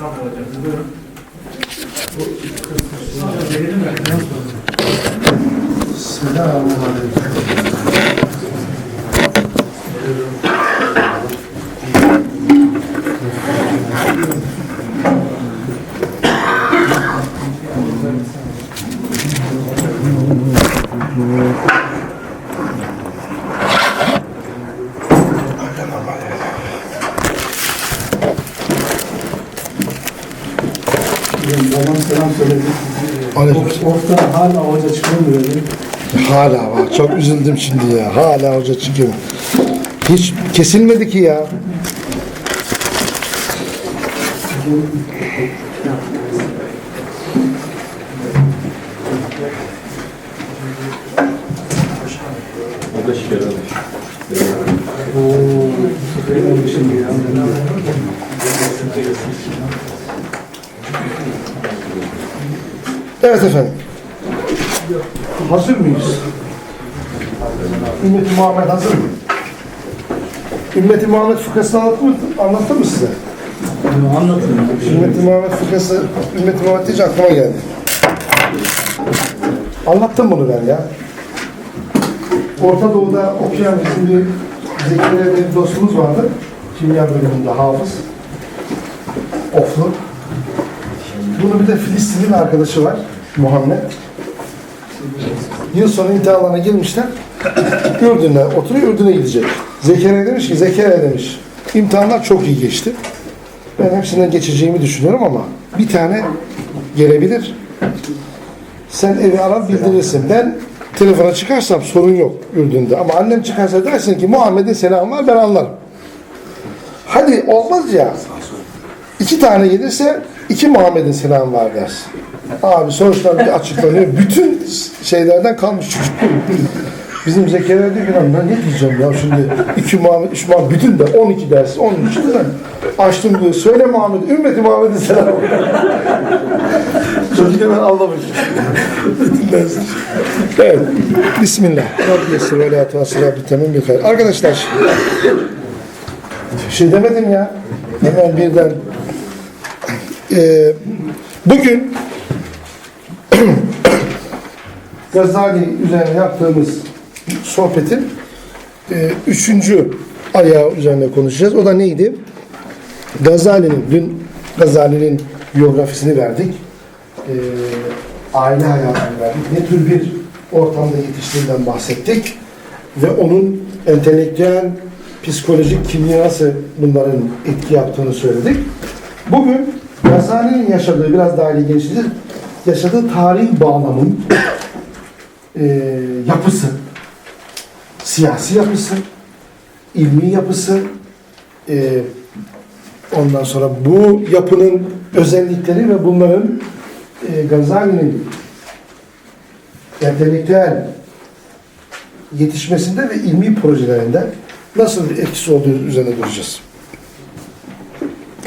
Hocam. Siz buyurun. Selamun Aleyküm. Babam selam söyledi. Aleyküm. Orta hala hoca çıkmıyor dedi. Hala var. Çok üzüldüm şimdi ya. Hala hoca çıkıyor. Hiç kesilmedi ki ya. Evet efendim. Hazır mıyız? Ümmeti Muhammed hazır mı? Ümmeti Muhammed fıkrasını anlattı mı, anlattı mı size? Anlatın. Ümmeti Muhammed fıkrası, Ümmeti Muhammed deyince aklıma geldi. Anlattım bunu ben ya. Orta Doğu'da okuyan bir Zekeriya bir dostumuz vardı. Kimya bölümünde hafız. Oflu. Bunun bir de Filistinli bir arkadaşı var. Muhammed. Yıl sonu imtihanlarına girmişler. Ürdün'e oturuyor, Ürdün'e gidecek. Zekeriya demiş ki, Zekeriya demiş, imtihanlar çok iyi geçti. Ben hepsinden geçeceğimi düşünüyorum ama bir tane gelebilir. Sen evi arar bildirirsin. Ben telefona çıkarsam sorun yok Ürdün'de. Ama annem çıkarsa dersin ki Muhammed'in selamı var ben anlarım. Hadi olmaz ya. İki tane gelirse iki Muhammed'in selamı var dersin. Abi sonuçlar bir açıklanıyor. Bütün şeylerden kalmış çocuk. Bizim Zekeriya diyor ki lan ne diyeceğim ya şimdi iki Muhammed, üç Muhammed bütün de 12 dersi 13 de açtım diyor. Söyle Muhammed, ümmeti Muhammed'in selamı. Çocuk hemen anlamış. Evet. Bismillah. Rabbi yessir ve la tuasir temim. Arkadaşlar şey demedim ya. Hemen birden Ee, bugün Gazali üzerine yaptığımız sohbetin e, üçüncü ayağı üzerine konuşacağız. O da neydi? Gazali'nin, dün Gazali'nin biyografisini verdik. E, aile hayatını verdik. Ne tür bir ortamda yetiştiğinden bahsettik. Ve onun entelektüel, psikolojik, kimyası bunların etki yaptığını söyledik. Bugün Gazali'nin yaşadığı, biraz daha ilginçtir, yaşadığı tarihi bağlamın e, yapısı, siyasi yapısı, ilmi yapısı, e, ondan sonra bu yapının özellikleri ve bunların e, Gazali'nin entelektüel yetişmesinde ve ilmi projelerinde nasıl bir etkisi olduğu üzerine duracağız.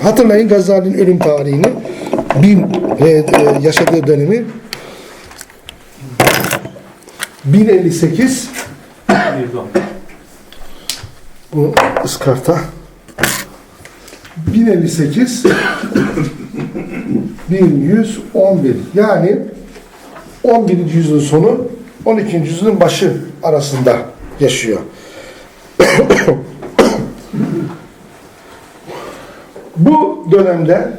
Hatırlayın Gazali'nin ölüm tarihini, bin, e, e, yaşadığı dönemi 1058 bu ıskarta 1058 1111 yani 11. yüzyılın sonu 12. yüzyılın başı arasında yaşıyor. Bu dönemde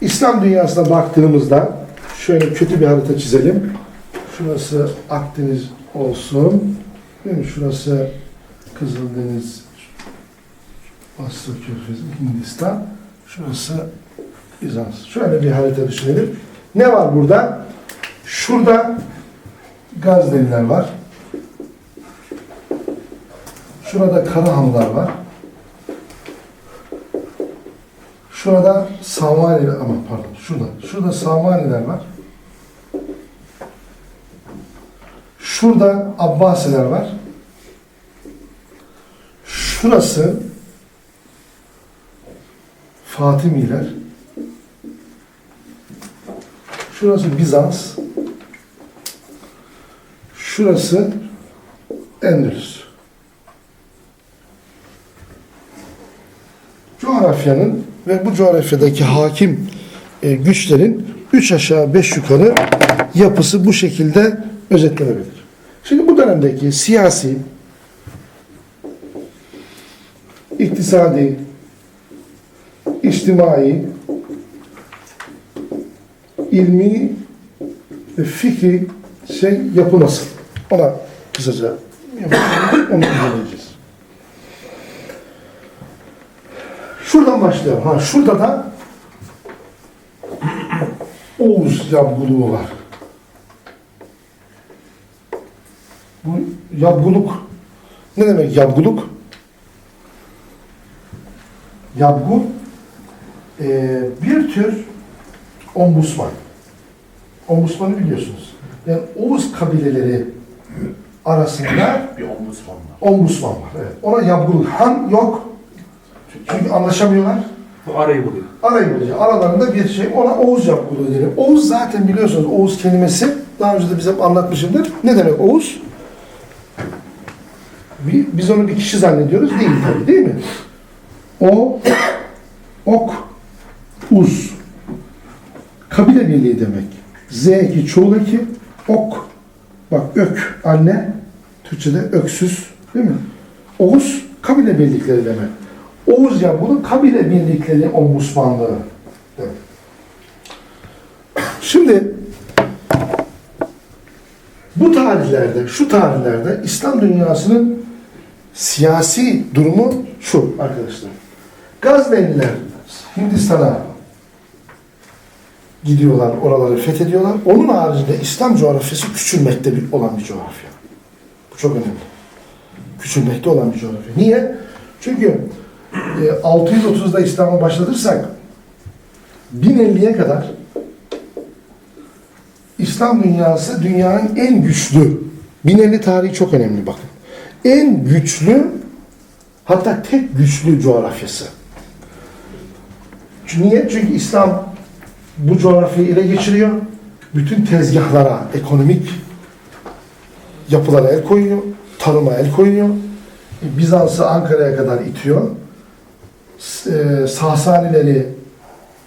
İslam dünyasına baktığımızda şöyle kötü bir harita çizelim. Şurası Akdeniz olsun. Değil mi? Şurası Kızıldeniz, Asya Körfezi, Hindistan. Şurası Bizans. Şöyle bir harita düşünelim. Ne var burada? Şurada Gazneliler var. Şurada Karahanlılar var. Şurada Samaniler, ama pardon, şurada. Şurada Samaniler var. Şurada Abbasiler var. Şurası Fatimiler. Şurası Bizans. Şurası Endülüs. Coğrafyanın ve bu coğrafyadaki hakim e, güçlerin üç aşağı beş yukarı yapısı bu şekilde özetlenebilir. Şimdi bu dönemdeki siyasi, iktisadi, içtimai, ilmi ve fikri şey yapı? Ona kısaca onu inceleyeceğiz. Şuradan başlayalım. Ha, şurada da Oğuz yabguluğu var. Bu yabguluk ne demek yabguluk? Yabgu eee, bir tür ombusman. Ombusmanı biliyorsunuz. Yani Oğuz kabileleri arasında Bir ombudsman var. ombusman var. Evet. Ona yabguluk. Han yok. Çünkü anlaşamıyorlar. Bu arayı buluyor. Arayı buluyor. Aralarında bir şey. Ona Oğuz yapguluğu denir. Oğuz zaten biliyorsunuz Oğuz kelimesi daha önce de bize anlatmışımdır. Ne demek Oğuz? Biz onu bir kişi zannediyoruz. Değil tabii değil mi? O, ok, uz. Kabile birliği demek. Z eki, çoğul eki, ok. Bak ök, anne. Türkçe'de öksüz. Değil mi? Oğuz, kabile birlikleri demek. Oğuz ya bunu kabile birlikleri demek. Şimdi bu tarihlerde, şu tarihlerde İslam dünyasının siyasi durumu şu arkadaşlar. Gazneliler Hindistan'a gidiyorlar, oraları fethediyorlar. Onun haricinde İslam coğrafyası küçülmekte bir, olan bir coğrafya. Bu çok önemli. Küçülmekte olan bir coğrafya. Niye? Çünkü 630'da İslam'a başlatırsak 1050'ye kadar İslam dünyası dünyanın en güçlü 1050 tarihi çok önemli bakın. En güçlü hatta tek güçlü coğrafyası. Niye? Çünkü İslam bu coğrafyayı ele geçiriyor. Bütün tezgahlara, ekonomik yapılara el koyuyor. Tarıma el koyuyor. Bizans'ı Ankara'ya kadar itiyor. E, Sasanileri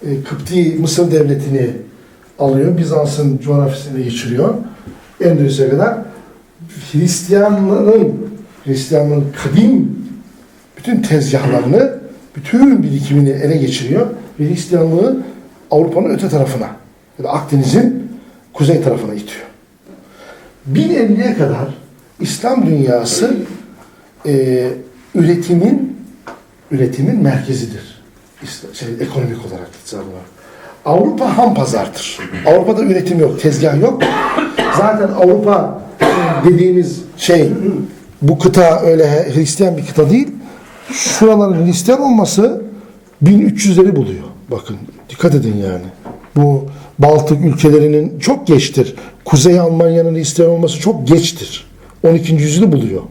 e, Kıpti Mısır devletini alıyor. Bizans'ın coğrafyasını geçiriyor. Endülüs'e kadar Hristiyanların Hristiyanlığın kadim bütün tezgahlarını, bütün birikimini ele geçiriyor ve Hristiyanlığı Avrupa'nın öte tarafına ya da Akdeniz'in kuzey tarafına itiyor. 1050'ye kadar İslam dünyası e, üretimin üretimin merkezidir. Şey, ekonomik olarak, iktisadi. Avrupa ham pazardır. Avrupa'da üretim yok, tezgah yok. Zaten Avrupa dediğimiz şey bu kıta öyle Hristiyan bir kıta değil. Şuraların Hristiyan olması 1300'leri buluyor. Bakın dikkat edin yani. Bu Baltık ülkelerinin çok geçtir. Kuzey Almanya'nın Hristiyan olması çok geçtir. 12. yüzyılı buluyor.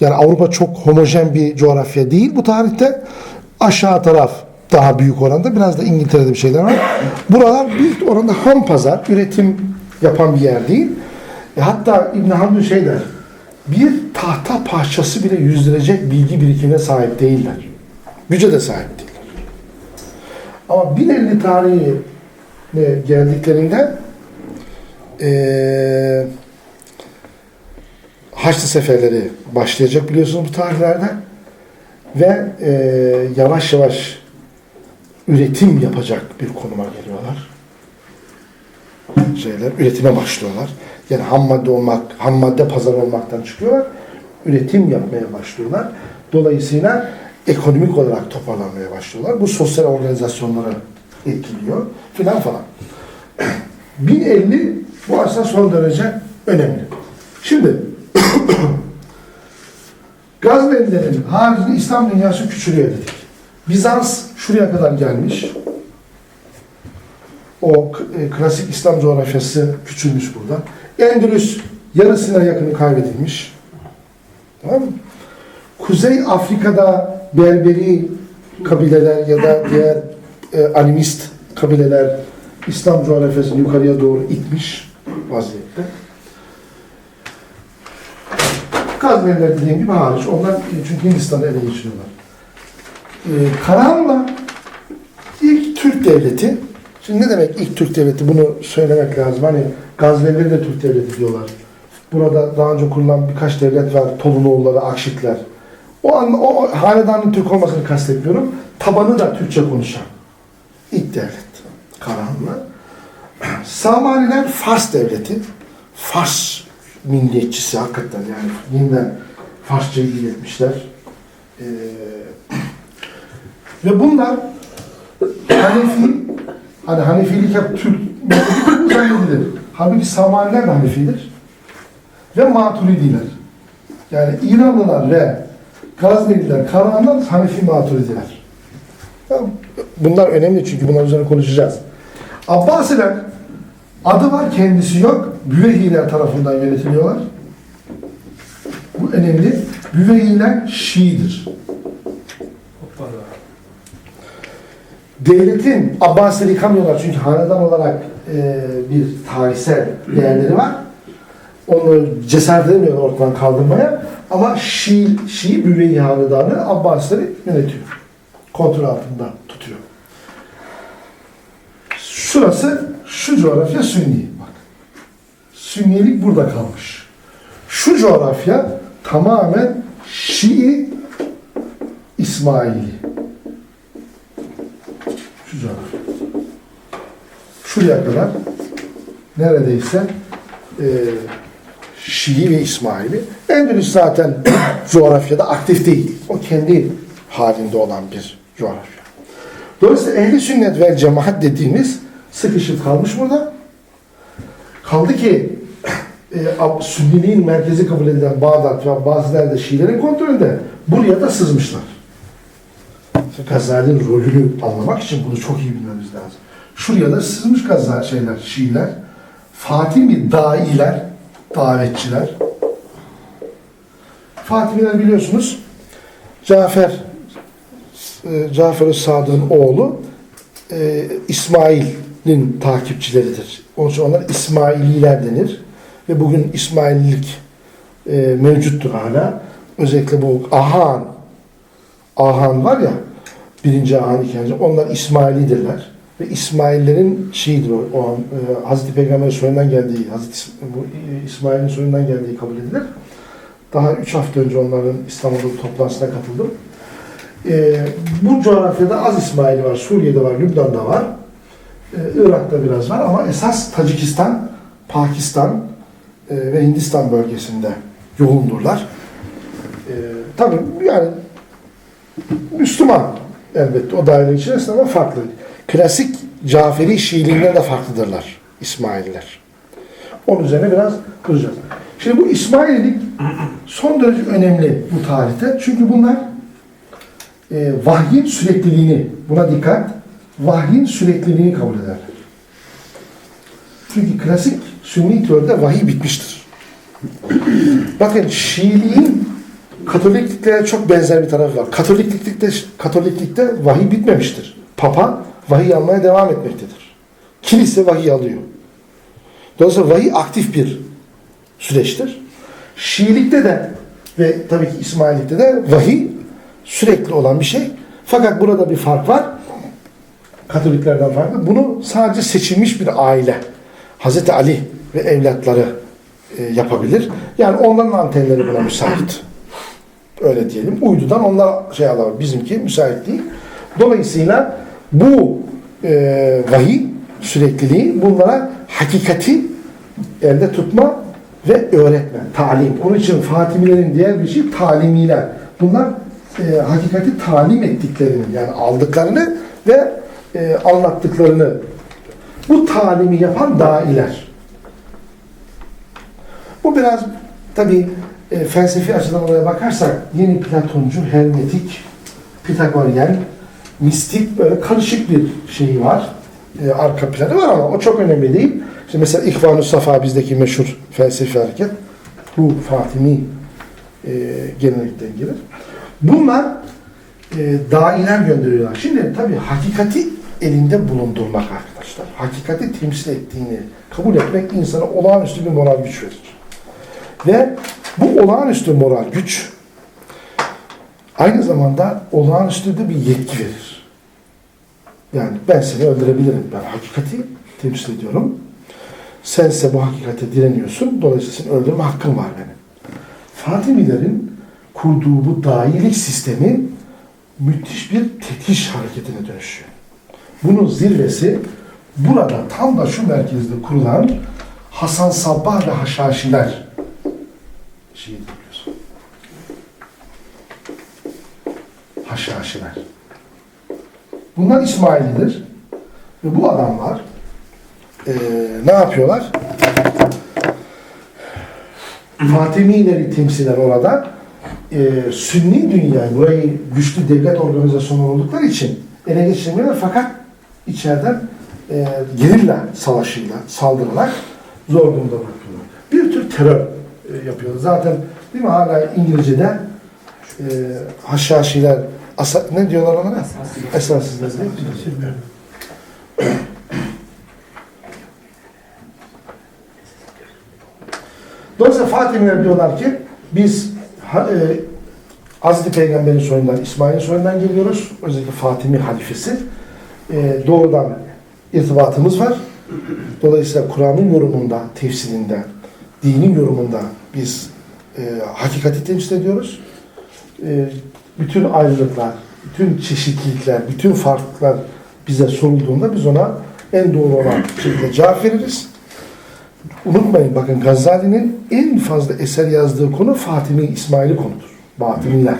Yani Avrupa çok homojen bir coğrafya değil bu tarihte. Aşağı taraf daha büyük oranda. Biraz da İngiltere'de bir şeyler var. Buralar büyük oranda ham pazar, üretim yapan bir yer değil. E hatta İbn Haldun şey der. Bir tahta parçası bile yüzdürecek bilgi birikimine sahip değiller. Güce de sahip değiller. Ama 1050 tarihine geldiklerinde eee Haçlı seferleri başlayacak biliyorsunuz bu tarihlerde ve eee, yavaş yavaş üretim yapacak bir konuma geliyorlar. Şeyler üretime başlıyorlar. Yani ham madde olmak, ham madde pazarı olmaktan çıkıyorlar. Üretim yapmaya başlıyorlar. Dolayısıyla ekonomik olarak toparlanmaya başlıyorlar. Bu sosyal organizasyonları etkiliyor filan falan. 1050 bu aslında son derece önemli. Şimdi Gaznelilerin haricinde İslam dünyası küçülüyor dedik. Bizans şuraya kadar gelmiş. O e, klasik İslam coğrafyası küçülmüş burada. Endülüs yarısına yakını kaybedilmiş. Tamam mı? Kuzey Afrika'da Berberi kabileler ya da diğer e, animist kabileler İslam coğrafyasını yukarıya doğru itmiş vaziyette. Gazneliler dediğim gibi hariç. Onlar çünkü Hindistan'ı ele geçiriyorlar. Ee, Karahan'la ilk Türk devleti Şimdi ne demek ilk Türk devleti? Bunu söylemek lazım. Hani Gaznelileri de Türk devleti diyorlar. Burada daha önce kurulan birkaç devlet var. Tolunoğulları, Akşitler. O, an, o hanedanın Türk olmasını kastetmiyorum. Tabanı da Türkçe konuşan. İlk devlet. Karahanlı. Samaniler Fars devleti. Fars milliyetçisi hakikaten yani yeniden Farsçayı iletmişler. Ee, ve bunlar Hanefi, hani Hanefilik hep Türk zannedilir. Halbuki Samaniler de Hanefidir. Ve Maturidiler. Yani İranlılar ve Gazneliler, Karahanlar Hanefi Maturidiler. Bunlar önemli çünkü bunlar üzerine konuşacağız. Abbasiler adı var kendisi yok. Büvehiler tarafından yönetiliyorlar. Bu önemli. Büvehiler Şii'dir. Devletin Abbasileri yıkamıyorlar çünkü hanedan olarak e, bir tarihsel değerleri var. Onu cesaret edemiyorlar ortadan kaldırmaya. Ama Şii, Şii Büveyi Hanedanı Abbasileri yönetiyor. Kontrol altında tutuyor. Şurası, şu coğrafya Sünni. Bak. Sünnilik burada kalmış. Şu coğrafya tamamen Şii İsmaili. Şu coğrafya. Şuraya kadar neredeyse e, Şii ve İsmaili. Endülüs zaten coğrafyada aktif değil. O kendi halinde olan bir coğrafya. Dolayısıyla ehli sünnet ve cemaat dediğimiz sıkışıp kalmış burada. Kaldı ki e, Sünniliğin merkezi kabul edilen Bağdat ve bazıları Şiilerin kontrolünde buraya da sızmışlar. Gazali'nin rolünü anlamak için bunu çok iyi bilmemiz lazım. Şuraya da sızmış Gazali şeyler, Şiiler. Fatimi dailer, davetçiler. Fatimiler biliyorsunuz Cafer e, Cafer-i Sadık'ın oğlu e, İsmail'in takipçileridir. Onun için onlar İsmaililer denir. Ve bugün İsmaillik e, mevcuttur hala. Özellikle bu Ahan Ahan var ya birinci Ahan, ikinci onlar İsmailidirler. Ve İsmaillerin şeyidir o, o e, Hazreti Peygamber'in soyundan geldiği, Hazreti bu, e, İsmail'in soyundan geldiği kabul edilir. Daha üç hafta önce onların İstanbul'da toplantısına katıldım. Ee, bu coğrafyada az İsmaili var, Suriye'de var, Lübnan'da var, Ee, Irak'ta biraz var ama esas Tacikistan, Pakistan e, ve Hindistan bölgesinde yoğundurlar. Ee, tabii yani Müslüman elbette o daire içerisinde ama farklı. Klasik Caferi Şiiliğinden de farklıdırlar İsmaililer. Onun üzerine biraz duracağız. Şimdi bu İsmaililik son derece önemli bu tarihte. Çünkü bunlar e, vahyin sürekliliğini, buna dikkat, vahyin sürekliliğini kabul ederler. Çünkü klasik sünni teoride vahiy bitmiştir. Bakın Şiiliğin Katolikliklere çok benzer bir tarafı var. Katoliklikte, Katoliklikte vahiy bitmemiştir. Papa vahiy almaya devam etmektedir. Kilise vahiy alıyor. Dolayısıyla vahiy aktif bir süreçtir. Şiilikte de ve tabii ki İsmaillikte de vahiy sürekli olan bir şey. Fakat burada bir fark var. Katoliklerden farklı. Bunu sadece seçilmiş bir aile, Hazreti Ali ve evlatları e, yapabilir. Yani onların antenleri buna müsait. Öyle diyelim. Uydudan onlar şey alabilir. Bizimki müsait değil. Dolayısıyla bu e, vahiy sürekliliği bunlara hakikati elde tutma ve öğretme, talim. Onun için Fatimilerin diğer bir şey talimiler. Bunlar e, hakikati talim ettiklerini yani aldıklarını ve e, anlattıklarını bu talimi yapan dailer. Bu biraz tabi e, felsefi açıdan olaya bakarsak yeni Platoncu, Hermetik, Pitagoryen, mistik böyle karışık bir şeyi var. E, arka planı var ama o çok önemli değil. İşte mesela İhvan-ı Safa bizdeki meşhur felsefi hareket. Bu Fatimi e, gelenekten gelir. Bunlar e, dailer gönderiyorlar. Şimdi tabii hakikati elinde bulundurmak arkadaşlar. Hakikati temsil ettiğini kabul etmek insana olağanüstü bir moral güç verir. Ve bu olağanüstü moral güç aynı zamanda olağanüstü de bir yetki verir. Yani ben seni öldürebilirim. Ben hakikati temsil ediyorum. Sen ise bu hakikate direniyorsun. Dolayısıyla seni öldürme hakkın var benim. Fatimilerin kurduğu bu dailik sistemi müthiş bir tetiş hareketine dönüşüyor. Bunun zirvesi burada tam da şu merkezde kurulan Hasan Sabbah ve Haşhaşiler şeyi biliyorsun. Haşhaşiler. Bunlar İsmailidir. Ve bu adamlar eee, ne yapıyorlar? Fatimileri temsilen orada eee Sünni dünyayı, burayı güçlü devlet organizasyonu oldukları için ele geçirmiyorlar fakat içeriden eee gerilla savaşıyla saldırarak zor durumda bırakıyorlar. Bir tür terör e, yapıyorlar. Zaten değil mi hala İngilizce'de eee haşhaşiler asa, ne diyorlar onlara? Esansızlar? Dolayısıyla Fatimiler diyorlar ki biz e, Hazreti Peygamber'in soyundan, İsmail'in soyundan geliyoruz. Özellikle Fatimi halifesi. E, doğrudan irtibatımız var. Dolayısıyla Kur'an'ın yorumunda, tefsirinde, dinin yorumunda biz e, hakikati temsil ediyoruz. E, bütün ayrılıklar, bütün çeşitlilikler, bütün farklılıklar bize sorulduğunda biz ona en doğru olan şekilde cevap veririz. Unutmayın bakın Gazali'nin en fazla eser yazdığı konu Fatimi İsmail'i konudur. Batiniler.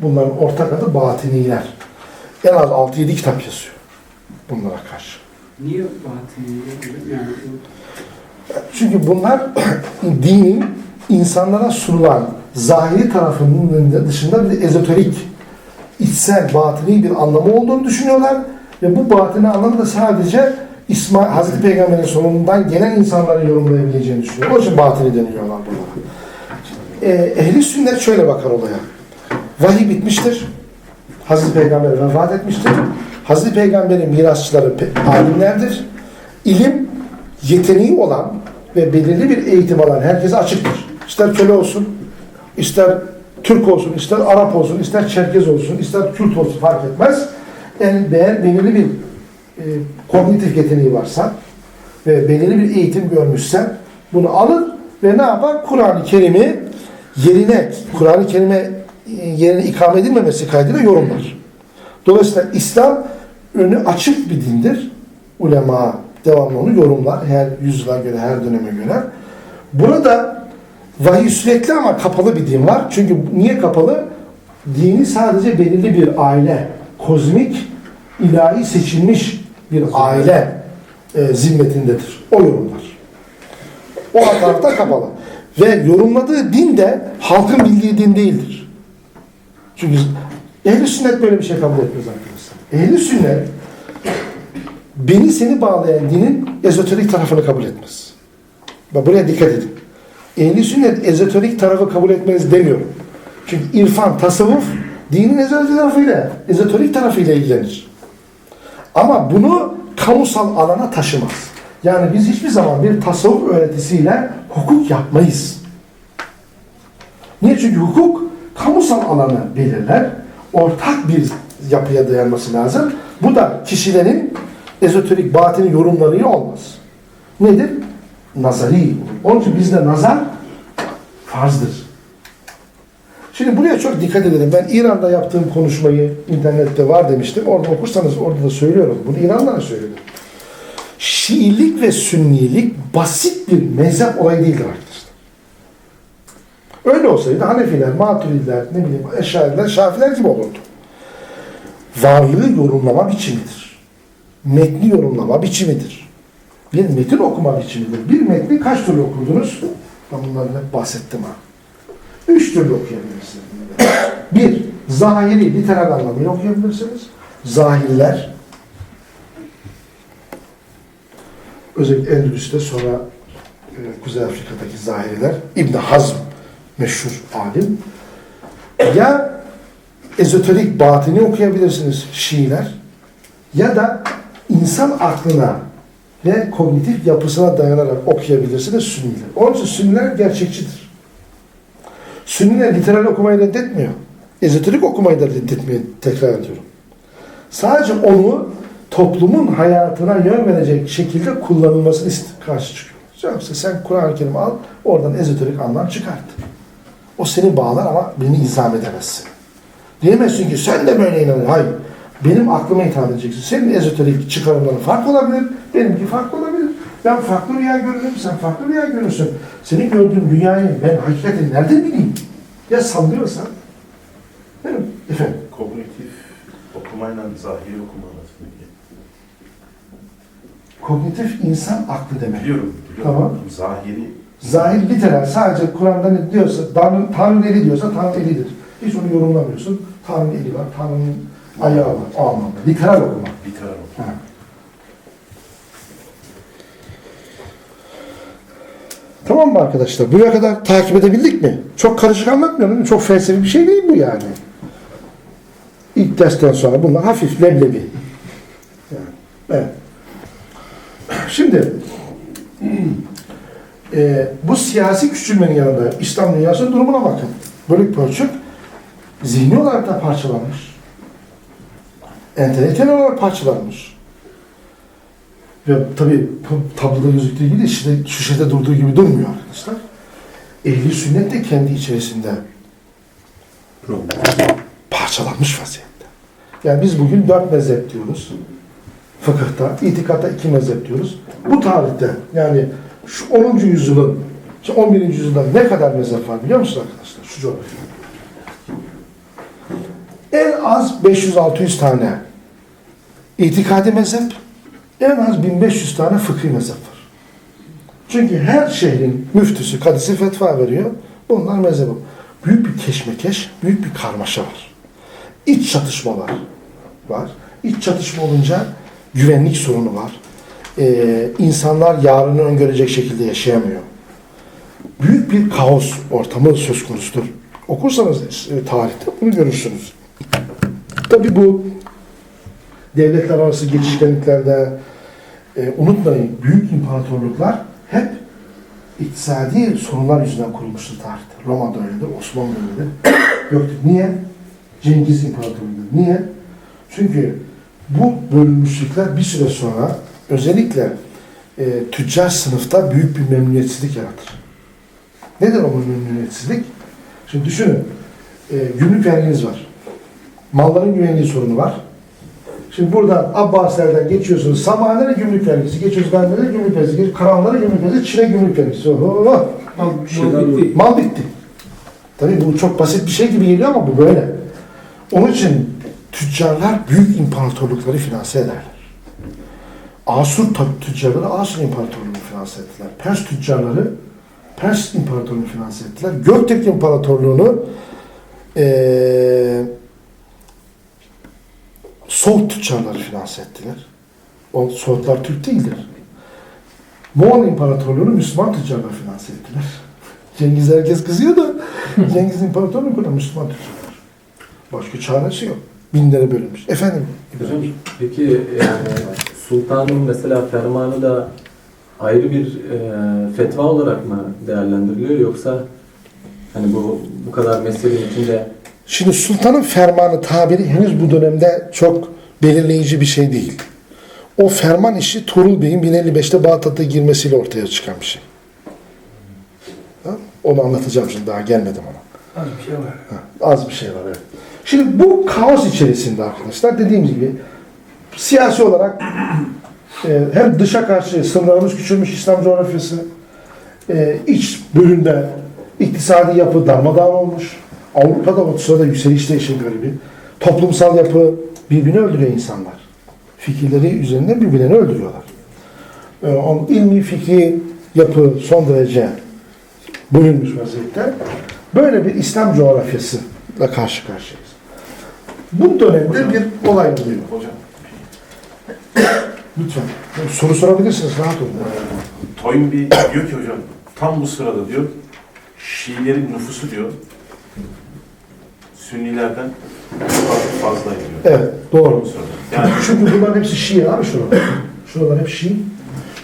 Bunların ortak adı Batiniler. En az 6-7 kitap yazıyor bunlara karşı. Niye batini yani Çünkü bunlar dinin insanlara sunulan zahiri tarafının dışında bir ezoterik, içsel, batini bir anlamı olduğunu düşünüyorlar. Ve bu batini anlamı da sadece İsmail, Hazreti Peygamber'in sonundan gelen insanların yorumlayabileceğini düşünüyor. Onun için batini deniyorlar bunlara. Ee, ehli sünnet şöyle bakar olaya. Vahiy bitmiştir. Hazreti Peygamber vefat etmiştir. Hazreti Peygamber'in mirasçıları alimlerdir. İlim yeteneği olan ve belirli bir eğitim alan herkese açıktır. İster köle olsun, ister Türk olsun, ister Arap olsun, ister Çerkez olsun, ister Kürt olsun fark etmez. Yani eğer belirli bir e, kognitif yeteneği varsa ve belirli bir eğitim görmüşse bunu alır ve ne yapar? Kur'an-ı Kerim'i yerine, Kur'an-ı Kerim'e yerine ikame edilmemesi kaydıyla yorumlar. Dolayısıyla İslam önü açık bir dindir. Ulema devamlı onu yorumlar. Her yüzyıla göre, her döneme göre. Burada vahiy sürekli ama kapalı bir din var. Çünkü niye kapalı? Dini sadece belirli bir aile, kozmik, ilahi seçilmiş bir aile e, zimmetindedir. O yorumlar. O tarafta kapalı. Ve yorumladığı din de halkın bildiği din değildir. Çünkü ehli sünnet böyle bir şey kabul etmez arkadaşlar. Ehli sünnet beni seni bağlayan dinin ezoterik tarafını kabul etmez. Bak buraya dikkat edin. Ehli sünnet ezoterik tarafı kabul etmez demiyorum. Çünkü irfan, tasavvuf dinin ezoterik tarafıyla, ezoterik tarafıyla ilgilenir. Ama bunu kamusal alana taşımaz. Yani biz hiçbir zaman bir tasavvuf öğretisiyle hukuk yapmayız. Niye? Çünkü hukuk kamusal alanı belirler. Ortak bir yapıya dayanması lazım. Bu da kişilerin ezoterik batini yorumlarıyla olmaz. Nedir? Nazari. Onun için bizde nazar farzdır. Şimdi buraya çok dikkat edelim. Ben İran'da yaptığım konuşmayı internette var demiştim. Orada okursanız orada da söylüyorum. Bunu İran'da da söyledim. Şiilik ve Sünnilik basit bir mezhep olayı değildir arkadaşlar. Öyle olsaydı Hanefiler, Maturidiler, ne bileyim Eşariler, Şafiler gibi olurdu. Varlığı yorumlama biçimidir. Metni yorumlama biçimidir. Bir metin okuma biçimidir. Bir metni kaç türlü okurdunuz? Ben bunlardan hep bahsettim ha. Üç türlü okuyabilirsiniz. Bir, zahiri, literal anlamıyla okuyabilirsiniz. Zahirler, özellikle Endülüs'te sonra e, Kuzey Afrika'daki zahiriler, İbn Hazm meşhur alim. Ya ezoterik batini okuyabilirsiniz Şiiler ya da insan aklına ve kognitif yapısına dayanarak okuyabilirsiniz Sünniler. Onun için Sünniler gerçekçidir. Sünniler literal okumayı reddetmiyor. Ezoterik okumayı da reddetmiyor tekrar ediyorum. Sadece onu toplumun hayatına yön verecek şekilde kullanılmasını karşı çıkıyor. Yoksa sen Kur'an-ı Kerim al, oradan ezoterik anlam çıkart. O seni bağlar ama beni izah edemezsin. Diyemezsin ki sen de böyle inanın. Hayır. Benim aklıma hitap edeceksin. Senin ezoterik çıkarımların farklı olabilir. Benimki farklı olabilir. Ben farklı rüya görürüm. Sen farklı rüya görürsün. Senin gördüğün dünyayı ben hakikaten nereden bileyim? Ya sallıyorsan. Değil mi? Efendim? Kognitif okumayla zahiri okuma arasındaki. Kognitif insan aklı demek. Biliyorum, biliyorum. Tamam. Zahiri Zahir literal sadece Kur'an'da ne diyorsa, Tanrı, Tanrı eli diyorsa Tanrı elidir. Hiç onu yorumlamıyorsun. Tanrı eli var, Tanrı'nın ayağı var. O anlamda. Literal okuma. literal okuma. Ha. Tamam mı arkadaşlar? Buraya kadar takip edebildik mi? Çok karışık anlatmıyorum? Çok felsefi bir şey değil bu yani. İlk dersten sonra bunlar hafif leblebi. Yani, evet. Şimdi e, bu siyasi küçülmenin yanında İslam dünyasının durumuna bakın. Bölük pörçük zihni olarak da parçalanmış. Entelektüel olarak parçalanmış. Ve tabii bu tabloda gözüktüğü gibi işte şişede durduğu gibi durmuyor arkadaşlar. Ehli sünnet de kendi içerisinde parçalanmış vaziyette. Yani biz bugün dört mezhep diyoruz. Fıkıhta, itikatta iki mezhep diyoruz. Bu tarihte yani şu 10. yüzyılın, şu 11. yüzyılda ne kadar mezhep var biliyor musunuz arkadaşlar? Şu coğrafyada. En az 500-600 tane itikadi mezhep, en az 1500 tane fıkhi mezhep var. Çünkü her şehrin müftüsü, kadisi fetva veriyor. Bunlar mezhep. Büyük bir keşmekeş, büyük bir karmaşa var. İç çatışmalar var. İç çatışma olunca güvenlik sorunu var. Ee, insanlar yarını öngörecek şekilde yaşayamıyor. Büyük bir kaos ortamı söz konusudur. Okursanız e, tarihte bunu görürsünüz. Tabi bu devletler arası geçişkenliklerde e, unutmayın büyük imparatorluklar hep iktisadi sorunlar yüzünden kurulmuştur tarihte. Roma'da öyledir, Osmanlı'da öyledir. Göktürk. Niye? Cengiz İmparatorluğu'dur. Niye? Çünkü bu bölünmüşlükler bir süre sonra özellikle e, tüccar sınıfta büyük bir memnuniyetsizlik yaratır. Nedir o memnuniyetsizlik? Şimdi düşünün, e, gümrük verginiz var. Malların güvenliği sorunu var. Şimdi buradan Abbasilerden geçiyorsunuz. Samanya'da gümrük vergisi, geçiyorsunuz Bende'de gümrük vergisi, geçiyorsunuz Karahanlı'da gümrük vergisi, Çin'e gümrük vergisi. Oho, Bir şeyler bitti. Mal bitti. Tabii bu çok basit bir şey gibi geliyor ama bu böyle. Onun için tüccarlar büyük imparatorlukları finanse ederler. Asur tü- tüccarları Asur İmparatorluğu'nu finanse ettiler. Pers tüccarları Pers İmparatorluğu'nu finanse ettiler. Göktürk İmparatorluğu'nu eee Soğut tüccarları finanse ettiler. O Soğutlar Türk değildir. Moğol İmparatorluğu'nu Müslüman tüccarlar finanse ettiler. Cengiz herkes kızıyor da Cengiz İmparatorluğu kadar Müslüman tüccarlar. Başka çaresi yok. Binlere bölünmüş. Efendim? Hocam peki yani sultanın mesela fermanı da ayrı bir e, fetva olarak mı değerlendiriliyor yoksa hani bu bu kadar meselenin içinde Şimdi sultanın fermanı tabiri henüz bu dönemde çok belirleyici bir şey değil. O ferman işi Tuğrul Bey'in 1055'te Bağdat'a girmesiyle ortaya çıkan bir şey. Tamam? Onu anlatacağım şimdi daha gelmedim ona. Az bir şey var. Ha, az bir şey var evet. Şimdi bu kaos içerisinde arkadaşlar dediğim gibi siyasi olarak e, hem dışa karşı sınırlarımız küçülmüş İslam coğrafyası, e, iç bölümde iktisadi yapı darmadağın olmuş. Avrupa'da o sırada yükselişte işin garibi. Toplumsal yapı birbirini öldürüyor insanlar. Fikirleri üzerinde birbirlerini öldürüyorlar. E, on, ilmi fikri yapı son derece bölünmüş vaziyette. Böyle bir İslam coğrafyasıyla karşı karşıyayız. Bu dönemde bir olay oluyor. Hocam, Lütfen. Soru sorabilirsiniz. Rahat olun. Toynbee diyor ki hocam, tam bu sırada diyor, Şiilerin nüfusu diyor, Sünnilerden fazla, fazla diyor. Evet. Doğru. Yani Çünkü bunların hepsi Şii abi şurada. Şuralar hep Şii.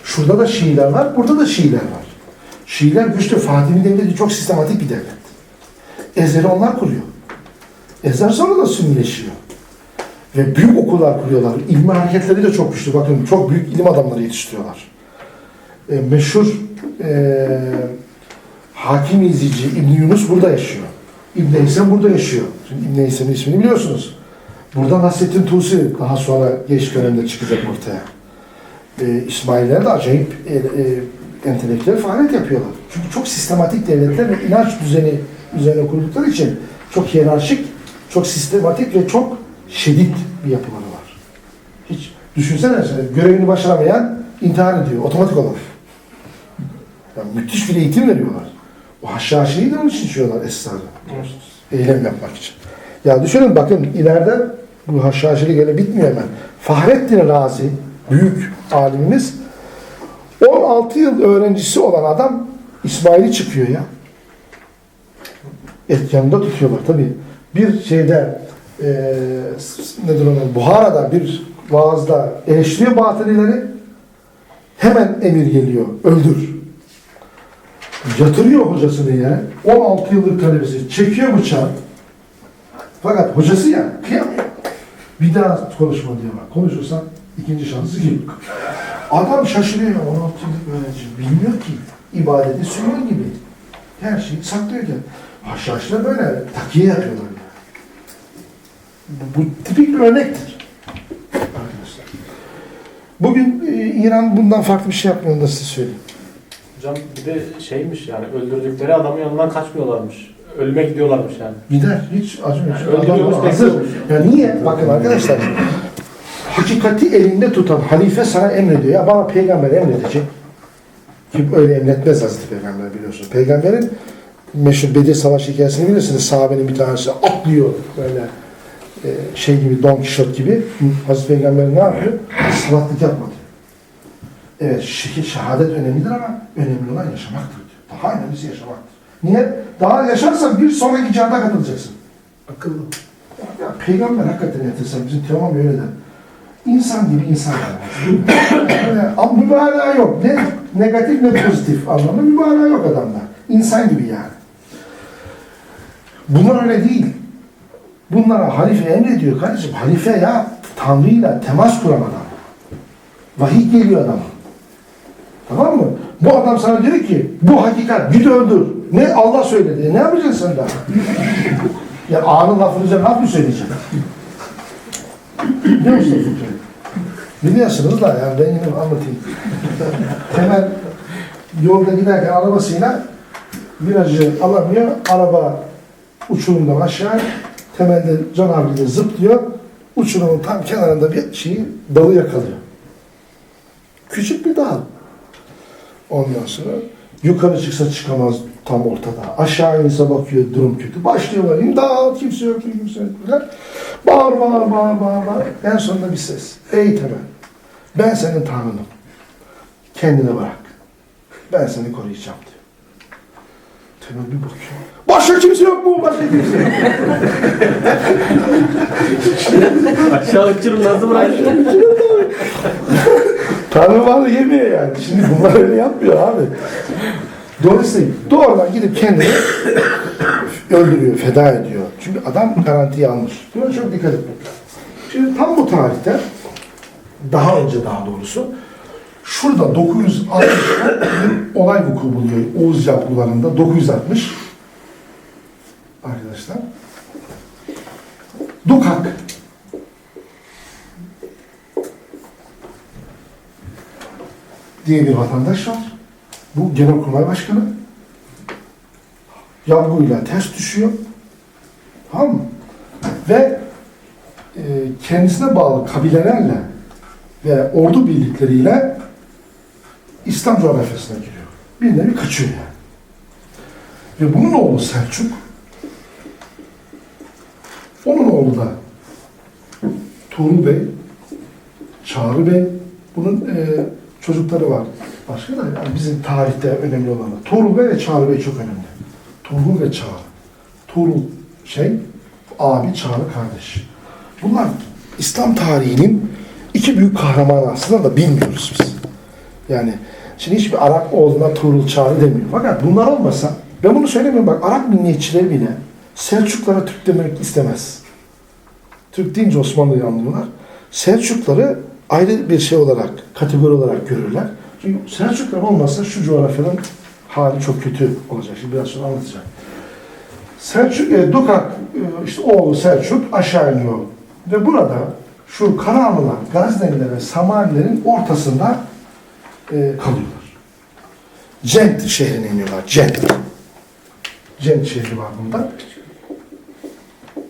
Şurada da Şiiler var. Burada da Şiiler var. Şiiler güçlü. Fatimi Devleti çok sistematik bir devlet. Ezer'i onlar kuruyor. Ezer sonra da Sünnileşiyor. Ve büyük okullar kuruyorlar. İlmi hareketleri de çok güçlü. Bakın çok büyük ilim adamları yetiştiriyorlar. E, meşhur e, Hakim İzici İbn Yunus burada yaşıyor. İbn Heysem burada yaşıyor. Şimdi İbn Heysem'in ismini biliyorsunuz. Burada Nasrettin Tusi daha sonra geç dönemde çıkacak ortaya. E, İsmaililer de acayip e, e, entelektüel faaliyet yapıyorlar. Çünkü çok sistematik devletler ve inanç düzeni üzerine kurdukları için çok hiyerarşik, çok sistematik ve çok şiddet bir yapıları var. Hiç düşünsene görevini başaramayan intihar ediyor otomatik olarak. Yani müthiş bir eğitim veriyorlar. O haşhaşiyi de onun için içiyorlar esrarı. Eylem yapmak için. Ya düşünün bakın ileride bu haşhaşilik öyle bitmiyor hemen. Fahrettin Razi, büyük alimimiz 16 yıl öğrencisi olan adam İsmail'i çıkıyor ya. Et yanında tutuyorlar tabii. Bir şeyde eee nedir onun Buhara'da bir vaazda eleştiriyor batınileri hemen emir geliyor. Öldür. Yatırıyor hocasını yere. 16 yıllık talebesi çekiyor bıçağı. Fakat hocası ya kıyamıyor. Bir daha konuşma diyor bak. Konuşursan ikinci şansı gibi. Adam şaşırıyor ya 16 yıllık öğrenci. Bilmiyor ki. ibadeti Süleyman gibi. Her şeyi saklıyorken. Haşhaşlar böyle takiye yapıyorlar. Bu, bu tipik bir örnektir. Arkadaşlar. Bugün e, İran bundan farklı bir şey yapmıyor da size söyleyeyim. Hocam bir de şeymiş yani öldürdükleri adamın yanından kaçmıyorlarmış. Ölüme gidiyorlarmış yani. Gider. Hiç acımıyor. Yani öldürüyormuş, Adam hazır. Ya niye? Bakın arkadaşlar. Hakikati elinde tutan halife sana emrediyor. Ya bana peygamber emredecek. Ki öyle emretmez Hazreti Peygamber biliyorsun. Peygamberin meşhur Bedir Savaşı hikayesini bilirsiniz. Sahabenin bir tanesi atlıyor böyle şey gibi Don Kişot gibi. Hazreti Peygamber ne yapıyor? Sılatlık yapmadı. Evet şehit, şehadet önemlidir ama önemli olan yaşamaktır diyor. Daha önemlisi yaşamaktır. Niye? Daha yaşarsan bir sonraki cihada katılacaksın. Akıllı. Ya peygamber hakikaten enteresan. Bizim tamam öyle de. İnsan gibi insan yani ama mübalağa yok. Ne negatif ne pozitif anlamda mübalağa yok adamda. İnsan gibi yani. Bunlar öyle değil. Bunlara halife emrediyor kardeşim. Halife ya Tanrı'yla temas kuran adam. Vahiy geliyor adama. Tamam mı? Bu adam sana diyor ki bu hakikat git öldür. Ne Allah söyledi. Ne yapacaksın sen daha? Ya ağanın lafını üzerine laf mı söyleyeceksin? Biliyor musun Fikri? Biliyorsunuz da yani ben yine anlatayım. Temel yolda giderken arabasıyla virajı alamıyor. Araba uçurumdan aşağı temelde Can de zıplıyor. Uçurumun tam kenarında bir şeyi dalı yakalıyor. Küçük bir dağ. Ondan sonra yukarı çıksa çıkamaz tam ortada. Aşağı inse bakıyor durum kötü. Başlıyorlar imdat kimse yok kimse yok. Bağır bağır bağır bağır bağır. En sonunda bir ses. Ey Temel ben senin tanrınım. Kendine bırak. Ben seni koruyacağım Temel bir bakıyor. Başka kimse yok mu? Başka kimse yok. Aşağı uçurum nasıl bırakıyor? Tanrı var yemiyor yani. Şimdi bunlar öyle yapmıyor abi. Dolayısıyla doğrudan gidip kendini öldürüyor, feda ediyor. Çünkü adam garantiye almış. Buna çok dikkat etmek lazım. Şimdi tam bu tarihte, daha önce daha doğrusu, şurada 960'da bir olay vuku buluyor Oğuz yapılarında 960 arkadaşlar. Dukak diye bir vatandaş var. Bu Genelkurmay Başkanı. Yavguyla ters düşüyor. Tamam mı? Ve e, kendisine bağlı kabilelerle ve ordu birlikleriyle İslam coğrafyasına giriyor. Bir nevi kaçıyor yani. Ve bunun oğlu Selçuk, onun oğlu da Tuğrul Bey, Çağrı Bey, bunun e, çocukları var. Başka da yani bizim tarihte önemli olanlar. Tuğrul Bey ve Çağrı Bey çok önemli. Tuğrul ve Çağrı. Tuğrul şey, abi Çağrı kardeş. Bunlar İslam tarihinin iki büyük kahramanı aslında da bilmiyoruz biz. Yani şimdi hiçbir Arap oğluna Tuğrul Çağrı demiyor. Fakat bunlar olmasa, ben bunu söylemiyorum bak Arap milliyetçileri bile Selçuklara Türk demek istemez. Türk deyince Osmanlı'yı anlıyorlar. Selçukları ayrı bir şey olarak, kategori olarak görürler. Çünkü Selçuklar olmazsa şu coğrafyanın hali çok kötü olacak. Şimdi biraz sonra anlatacağım. Selçuk, e, Dukak, e, işte oğlu Selçuk aşağı iniyor. Ve burada şu Karahanlılar, Gazneliler ve Samanilerin ortasında e, kalıyorlar. Cent şehrine iniyorlar. Cent. Cent şehri var bunda.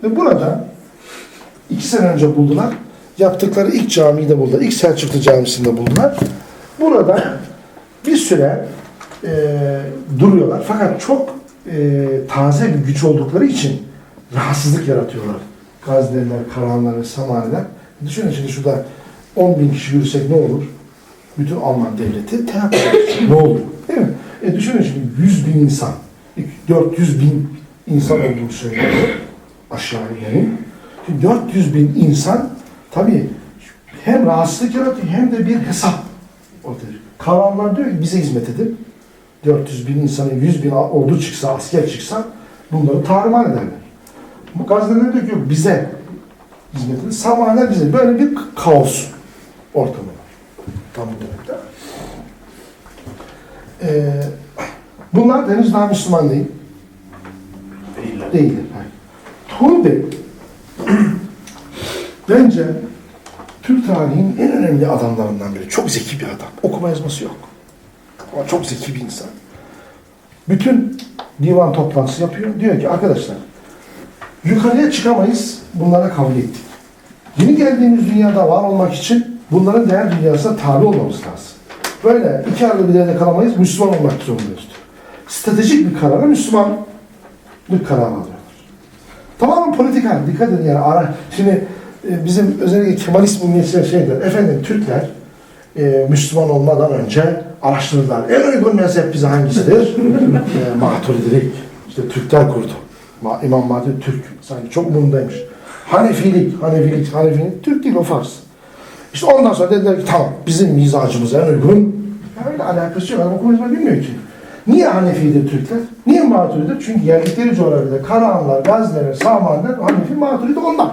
Ve burada iki sene önce buldular. Yaptıkları ilk camiyi de buldular. İlk Selçuklu camisinde buldular. Burada bir süre e, duruyorlar. Fakat çok e, taze bir güç oldukları için rahatsızlık yaratıyorlar. Gazneliler, Karahanlar ve Samaniler. Düşünün şimdi şurada 10 bin kişi yürüsek ne olur? Bütün Alman devleti teyakkuz ne olur? Değil mi? E düşünün şimdi 100 bin insan, 400 bin insan olduğunu söylüyor aşağı inelim. Şimdi 400 bin insan tabii hem rahatsızlık yaratıyor hem de bir hesap ortaya. Kavramlar diyor ki bize hizmet edin. 400 bin insanın 100 bin ordu çıksa, asker çıksa bunları tarumar ederler. Bu gazeteler diyor ki bize hizmet edin. Samaneler bize. Böyle bir kaos ortamı. Tam bu dönemde. Ee, bunlar henüz daha Müslüman değil. Değiller. Tuğrul Bey bence Türk tarihinin en önemli adamlarından biri. Çok zeki bir adam. Okuma yazması yok. Ama çok zeki bir insan. Bütün divan toplantısı yapıyor. Diyor ki arkadaşlar yukarıya çıkamayız. Bunlara kabul ettik. Yeni geldiğimiz dünyada var olmak için bunların değer dünyasına tabi olmamız lazım. Böyle iki arada bir yerde kalamayız. Müslüman olmak zorundayız. Stratejik bir kararı Müslümanlık kararı alıyorlar. Tamamen politika. Dikkat edin yani. Ara, şimdi e, bizim özellikle Kemalist milliyetçiler şey der. Efendim Türkler e, Müslüman olmadan önce araştırdılar. En uygun mezhep bize hangisidir? e, Maturidilik. İşte Türkler kurdu. Ma, İmam Mahdi Türk. Sanki çok umurundaymış. Hanefilik, Hanefilik, Hanefilik. Türk değil o Fars. İşte ondan sonra dediler ki tamam bizim mizacımıza en uygun. Ya öyle alakası yok. Adam okuma yazma bilmiyor ki. Niye Hanefi'dir Türkler? Niye Maturididir? Çünkü yerlikleri coğrafyada Karahanlar, Gazneler, Samanlar, Hanefi, Maturidi ondan.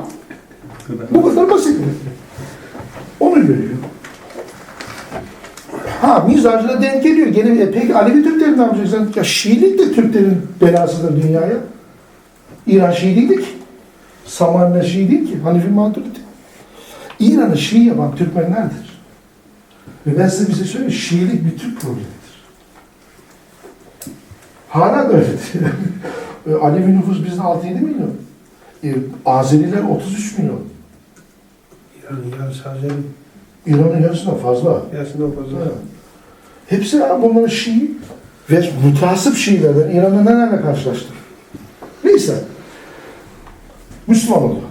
Bu kadar basit. Onu görüyor. Ha mizacına denk geliyor. Gene, e, peki Alevi Türkleri ne yapacaksın? Ya Şiilik de Türklerin belasıdır dünyaya. İran Şii değildi ki. Samanlı Şii ki. Hanefi Maturidi. İran'ı Şii yapan Türkmenlerdir. Ve ben size bir şey söyleyeyim. Şiilik bir Türk problemidir. Hala da öyledir. Alevi nüfus bizde 6-7 milyon. E, Azeriler 33 milyon. Yani, yani sadece İran'ın yarısından fazla. yarısından fazla. Evet. Hepsi bunların Şii ve mutasip Şiilerden İran'da nelerle karşılaştık. Neyse. Müslüman oluyorlar.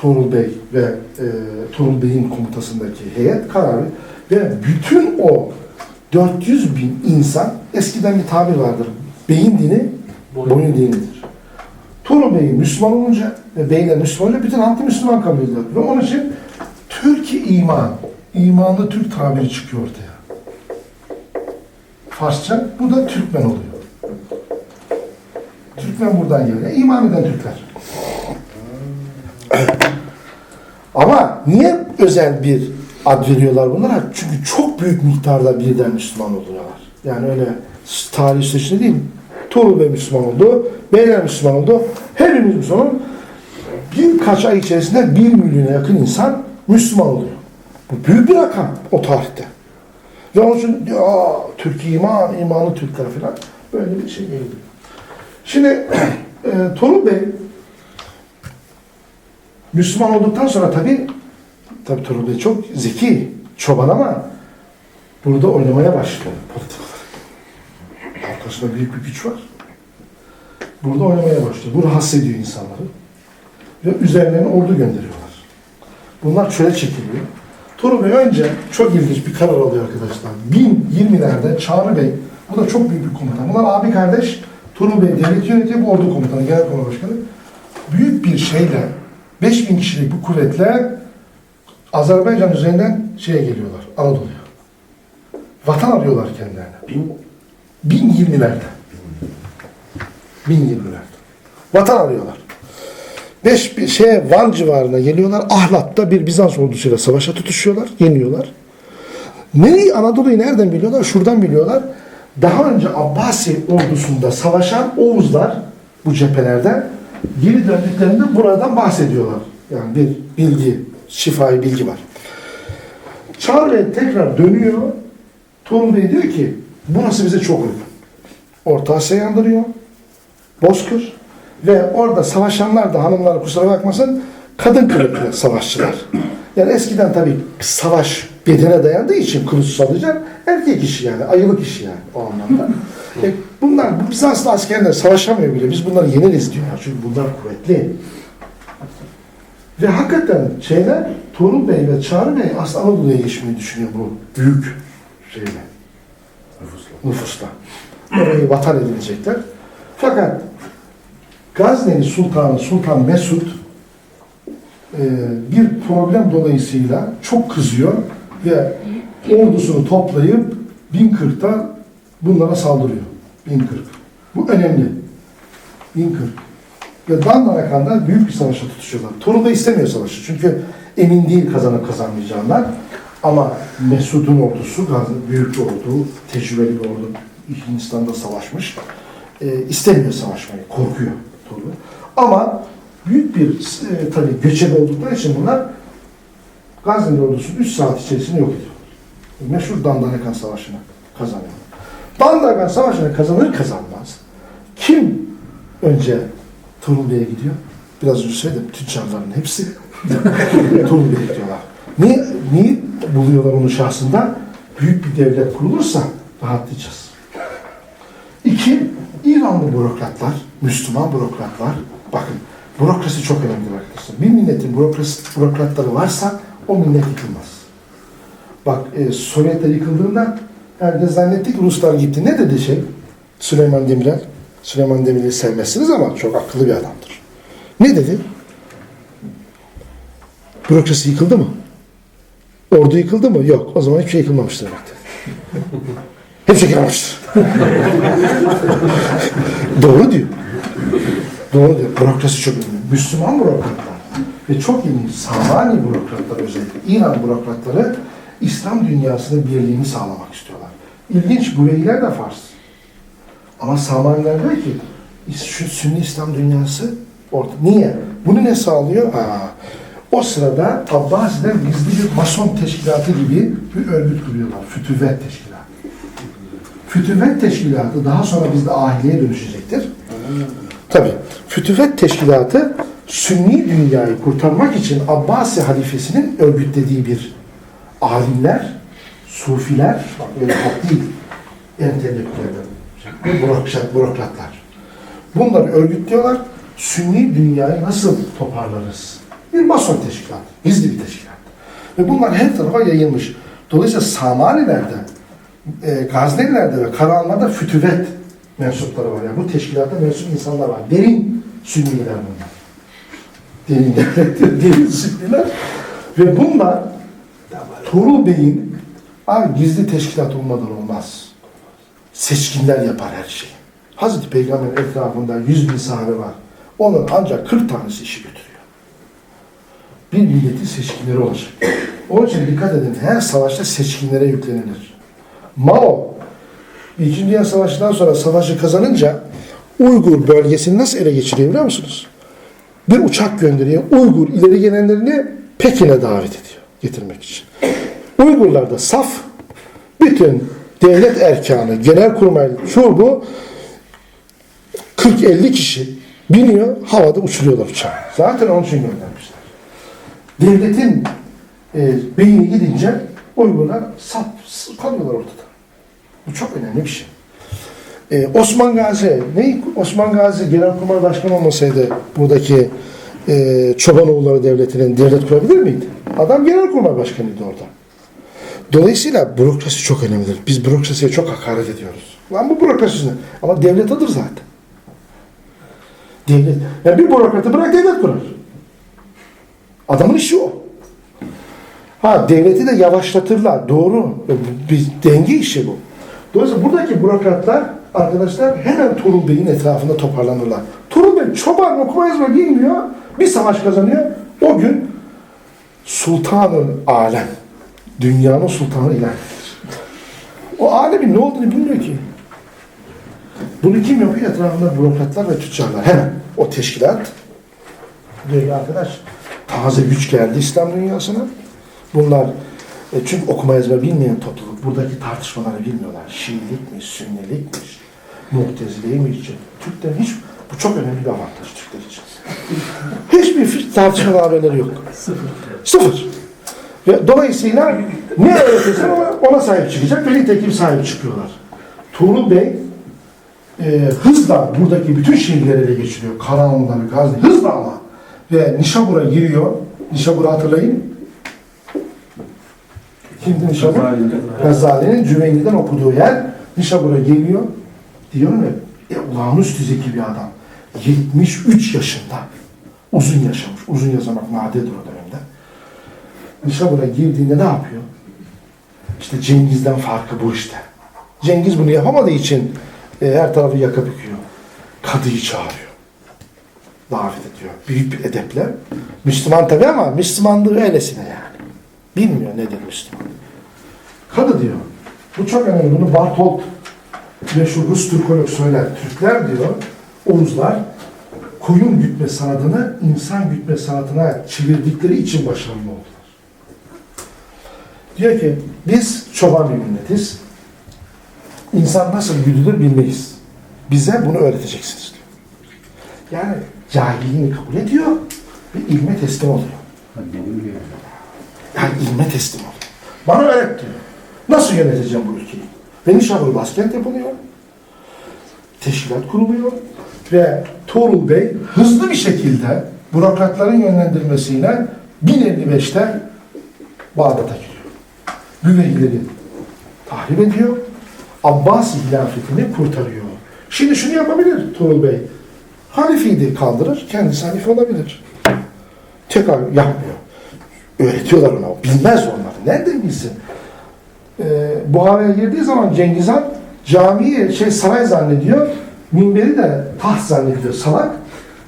Tuğrul Bey ve e, Tuğrul Bey'in komutasındaki heyet kararı ve bütün o 400 bin insan eskiden bir tabir vardır. Beyin dini boyun dinidir. Tuğrul Bey Müslüman olunca ve beyler Müslüman olunca bütün halkı Müslüman kabul ediyorlar. Ve onun için Türk-i iman, imanlı Türk tabiri çıkıyor ortaya. Farsça, bu da Türkmen oluyor. Türkmen buradan geliyor. İman eden Türkler. Ama niye özel bir ad veriyorlar bunlara? Çünkü çok büyük miktarda birden Müslüman oluyorlar. Yani öyle tarih süreçte değil. Tuğrul Bey Müslüman oldu, Beyler Müslüman oldu. Hepimiz Müslüman. Birkaç ay içerisinde bir milyona yakın insan Müslüman oluyor. Bu büyük bir rakam o tarihte. Ve onun için ya, Türk iman, imanlı Türkler falan böyle bir şey geliyor. Şimdi e, Tuğrul Bey Müslüman olduktan sonra tabii tabii Tuğrul Bey çok zeki, çoban ama burada oynamaya başlıyor politik olarak. Arkasında büyük bir güç var. Burada oynamaya başlıyor. Bu rahatsız ediyor insanları. Ve üzerlerine ordu gönderiyorlar. Bunlar çöle çekiliyor. Tuğrul Bey önce çok ilginç bir karar alıyor arkadaşlar. 1020'lerde Çağrı Bey, bu da çok büyük bir komutan. Bunlar abi kardeş. Tuğrul Bey devlet yönetiyor, bu ordu komutanı, genel komutan başkanı. Büyük bir şeyle, 5000 kişilik bu kuvvetle Azerbaycan üzerinden şeye geliyorlar, Anadolu'ya. Vatan arıyorlar kendilerine. Bin 1020'lerde. 1020'lerde. Vatan arıyorlar. Beş bir şeye Van civarına geliyorlar. Ahlat'ta bir Bizans ordusuyla savaşa tutuşuyorlar. Yeniyorlar. Nereyi Anadolu'yu nereden biliyorlar? Şuradan biliyorlar. Daha önce Abbasi ordusunda savaşan Oğuzlar bu cephelerden geri döndüklerinde buradan bahsediyorlar. Yani bir bilgi, şifai bilgi var. Bey tekrar dönüyor. Tuğrul Bey diyor ki burası bize çok uygun. Orta Asya'yı andırıyor. Bozkır. Ve orada savaşanlar da hanımlar kusura bakmasın kadın kılıklı savaşçılar. Yani eskiden tabii savaş bedene dayandığı için kılıç sallayacak erkek işi yani ayılık işi yani o anlamda. E bunlar bu Bizanslı askerler savaşamıyor bile. Biz bunları yeneriz diyor. Çünkü bunlar kuvvetli. Ve hakikaten şeyler Tuğrul Bey ve Çağrı Bey aslında Anadolu'ya geçmeyi düşünüyor bu büyük şeyle Nüfusla. nüfusla. Orayı vatan edinecekler. Fakat Gazneli Sultanı Sultan Mesud e, bir problem dolayısıyla çok kızıyor ve ordusunu toplayıp 1040'ta bunlara saldırıyor. 1040. Bu önemli. 1040. Ve Dandanakan'da büyük bir savaşa tutuşuyorlar. Torun da istemiyor savaşı. Çünkü emin değil kazanıp kazanmayacağından. Ama Mesud'un ordusu, büyük bir ordu, tecrübeli bir ordu, Hindistan'da savaşmış. E, istemiyor savaşmayı, korkuyor Torun. Ama büyük bir e, tabii göçebe oldukları için bunlar Gazneli ordusunu 3 saat içerisinde yok ediyorlar. Meşhur Dandanakan Savaşı'nı kazanıyor. Dandanakan Savaşı'nı kazanır kazanmaz kim önce Tuğrul Bey'e gidiyor? Biraz önce söyledim, tüccarların hepsi Tuğrul Bey'e gidiyorlar. Niye, niye buluyorlar onun şahsında? Büyük bir devlet kurulursa rahatlayacağız. İki, İranlı bürokratlar, Müslüman bürokratlar, bakın bürokrasi çok önemli arkadaşlar. Bir milletin bürokrasi, bürokratları varsa o millet yıkılmaz. Bak e, Sovyetler yıkıldığında herkes zannetti ki Ruslar gitti. Ne dedi şey? Süleyman Demirel. Süleyman Demirel'i sevmezsiniz ama çok akıllı bir adamdır. Ne dedi? Bürokrasi yıkıldı mı? Ordu yıkıldı mı? Yok. O zaman hiçbir şey yıkılmamıştır demektir. Hepsi yıkılmıştır. Doğru diyor. Doğru diyor. Bürokrasi çok. Müslüman bürokratlar ve çok ilginç Samani bürokratlar özellikle İran bürokratları İslam dünyasının birliğini sağlamak istiyorlar. İlginç bu veliler de Fars. Ama Samaniler diyor ki şu Sünni İslam dünyası orta. Niye? Bunu ne sağlıyor? Ha. O sırada Abbasiler gizli bir mason teşkilatı gibi bir örgüt kuruyorlar. Fütüvet teşkilatı. Fütüvet teşkilatı daha sonra bizde ahiliye dönüşecektir. Tabi. Fütüvet teşkilatı Sünni dünyayı kurtarmak için Abbasi halifesinin örgütlediği bir alimler, sufiler, bak öyle halk değil, entelektüeller, bürokrat, bürokratlar. Bunları örgütlüyorlar. Sünni dünyayı nasıl toparlarız? Bir mason teşkilat, gizli bir teşkilat. Ve bunlar her tarafa yayılmış. Dolayısıyla Samanilerde, e, Gaznelilerde ve Karahanlarda fütüvet mensupları var. Yani bu teşkilata mensup insanlar var. Derin Sünniler bunlar. Derin devletler, derin Sünniler. Ve bunlar Tuğrul Bey'in gizli teşkilat olmadan olmaz. Seçkinler yapar her şeyi. Hazreti Peygamber'in etrafında yüz bin sahabe var. Onun ancak 40 tanesi işi götürüyor. Bir milletin seçkinleri olacak. Onun için dikkat edin her savaşta seçkinlere yüklenilir. Mao İkinci Dünya Savaşı'ndan sonra savaşı kazanınca Uygur bölgesini nasıl ele geçiriyor biliyor musunuz? Bir uçak gönderiyor. Uygur ileri gelenlerini Pekin'e davet ediyor getirmek için. Uygurlar da saf bütün devlet erkanı, genelkurmay şu bu 40-50 kişi biniyor havada uçuruyorlar uçağı. Zaten onun için göndermişler. Devletin e, beyni gidince Uygurlar saf kalıyorlar ortada. Bu çok önemli bir şey. Ee, Osman Gazi, ne? Osman Gazi Genelkurmay Başkanı olmasaydı buradaki e, Çobanoğulları Devleti'nin devlet kurabilir miydi? Adam Genelkurmay Başkanıydı orada. Dolayısıyla bürokrasi çok önemlidir. Biz bürokrasiye çok hakaret ediyoruz. Lan bu bürokrasi ne? Ama devlet adır zaten. Devlet. Yani bir bürokratı bırak devlet kurar. Adamın işi o. Ha devleti de yavaşlatırlar. Doğru. Bir denge işi bu. Dolayısıyla buradaki bürokratlar arkadaşlar hemen Tuğrul Bey'in etrafında toparlanırlar. Tuğrul Bey çoban okuma yazma bilmiyor. Bir savaş kazanıyor. O gün sultanın alem. Dünyanın sultanı ilan. O alemin ne olduğunu bilmiyor ki. Bunu kim yapıyor? Etrafında bürokratlar ve tüccarlar. Hemen o teşkilat diyor ki arkadaş taze güç geldi İslam dünyasına. Bunlar e, çünkü okuma yazma bilmeyen topluluk buradaki tartışmaları bilmiyorlar. Şiilik mi, Mu'tezile mi için. Türkler hiç, bu çok önemli bir avantaj Türkler için. Hiçbir tartışma haberleri yok. Sıfır. Sıfır. Ve dolayısıyla ne öğretirsen ona, ona sahip çıkacak ve nitekim sahip çıkıyorlar. Tuğrul Bey e, hızla buradaki bütün şehirleri ele geçiriyor. Karahanlıları, Gazni, hızla ama. Ve Nişabur'a giriyor. Nişabur'u hatırlayın. Kimdi Nişabur? Gazali'nin Cüveyni'den okuduğu yer. Nişabur'a geliyor. Diyorum ya, e, olağanüstü zeki bir adam. 73 yaşında. Uzun yaşamış. Uzun yaşamak nadirdir o dönemde. Nişabur'a girdiğinde ne yapıyor? İşte Cengiz'den farkı bu işte. Cengiz bunu yapamadığı için e, her tarafı yaka büküyor. Kadıyı çağırıyor. Davet ediyor. Büyük bir edeple. Müslüman tabi ama Müslümanlığı öylesine yani. Bilmiyor nedir Müslüman. Kadı diyor. Bu çok önemli. Bunu Bartolt meşhur Rus Türkolog söyler. Türkler diyor, Oğuzlar koyun gütme sanatını insan gütme sanatına çevirdikleri için başarılı oldular. Diyor ki biz çoban bir milletiz. İnsan nasıl güdülür bilmeyiz. Bize bunu öğreteceksiniz diyor. Yani cahilliğini kabul ediyor ve ilme teslim oluyor. Yani ilme teslim oluyor. Bana öğret diyor. Nasıl yöneteceğim bu ülkeyi? Ve Nişabur başkent yapılıyor. Teşkilat kuruluyor. Ve Tuğrul Bey hızlı bir şekilde bürokratların yönlendirmesiyle 1055'te Bağdat'a giriyor. Güveyleri tahrip ediyor. Abbas hilafetini kurtarıyor. Şimdi şunu yapabilir Tuğrul Bey. Halifeyi de kaldırır, kendisi halife olabilir. Tekrar yapmıyor. Öğretiyorlar ona. Bilmez onları. Nereden bilsin? Ee, Buhara'ya girdiği zaman Cengiz Han camiyi şey saray zannediyor. Minberi de taht zannediyor salak.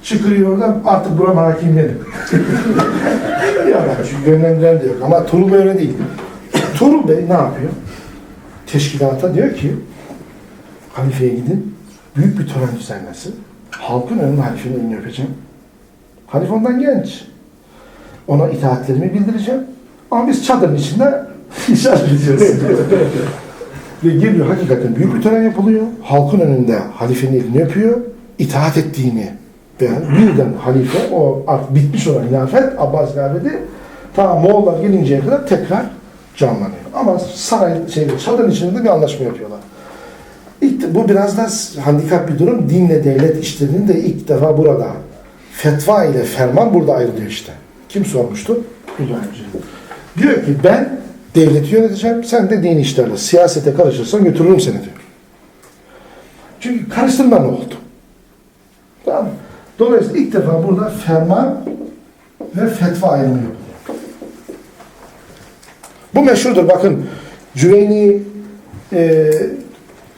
Çıkıyor oradan artık buram hakim benim. ya ben çünkü yönlendiren de yok. Ama Tuğrul Bey öyle değil. Tuğrul Bey ne yapıyor? Teşkilata diyor ki halifeye gidin. Büyük bir tören düzenlesin. Halkın önünde halifenin elini öpeceğim. Halife ondan genç. Ona itaatlerimi bildireceğim. Ama biz çadırın içinde işaret edeceğiz. Ve geliyor hakikaten büyük bir tören yapılıyor. Halkın önünde halifenin elini öpüyor. itaat ettiğini ve birden halife o artık bitmiş olan hilafet Abbas hilafeti ta Moğollar gelinceye kadar tekrar canlanıyor. Ama saray şeyde çadırın içinde bir anlaşma yapıyorlar. İlk, bu biraz da handikap bir durum. Dinle devlet işlerinin de ilk defa burada. Fetva ile ferman burada ayrılıyor işte. Kim sormuştu? İbrahim. Diyor ki ben devleti yöneteceğim, sen de dini işlerle, siyasete karışırsan götürürüm seni diyor. Çünkü karıştırma ne oldu? Tamam? Dolayısıyla ilk defa burada ferman ve fetva ayrımı yapılıyor. Bu meşhurdur. Bakın Cüveyni e,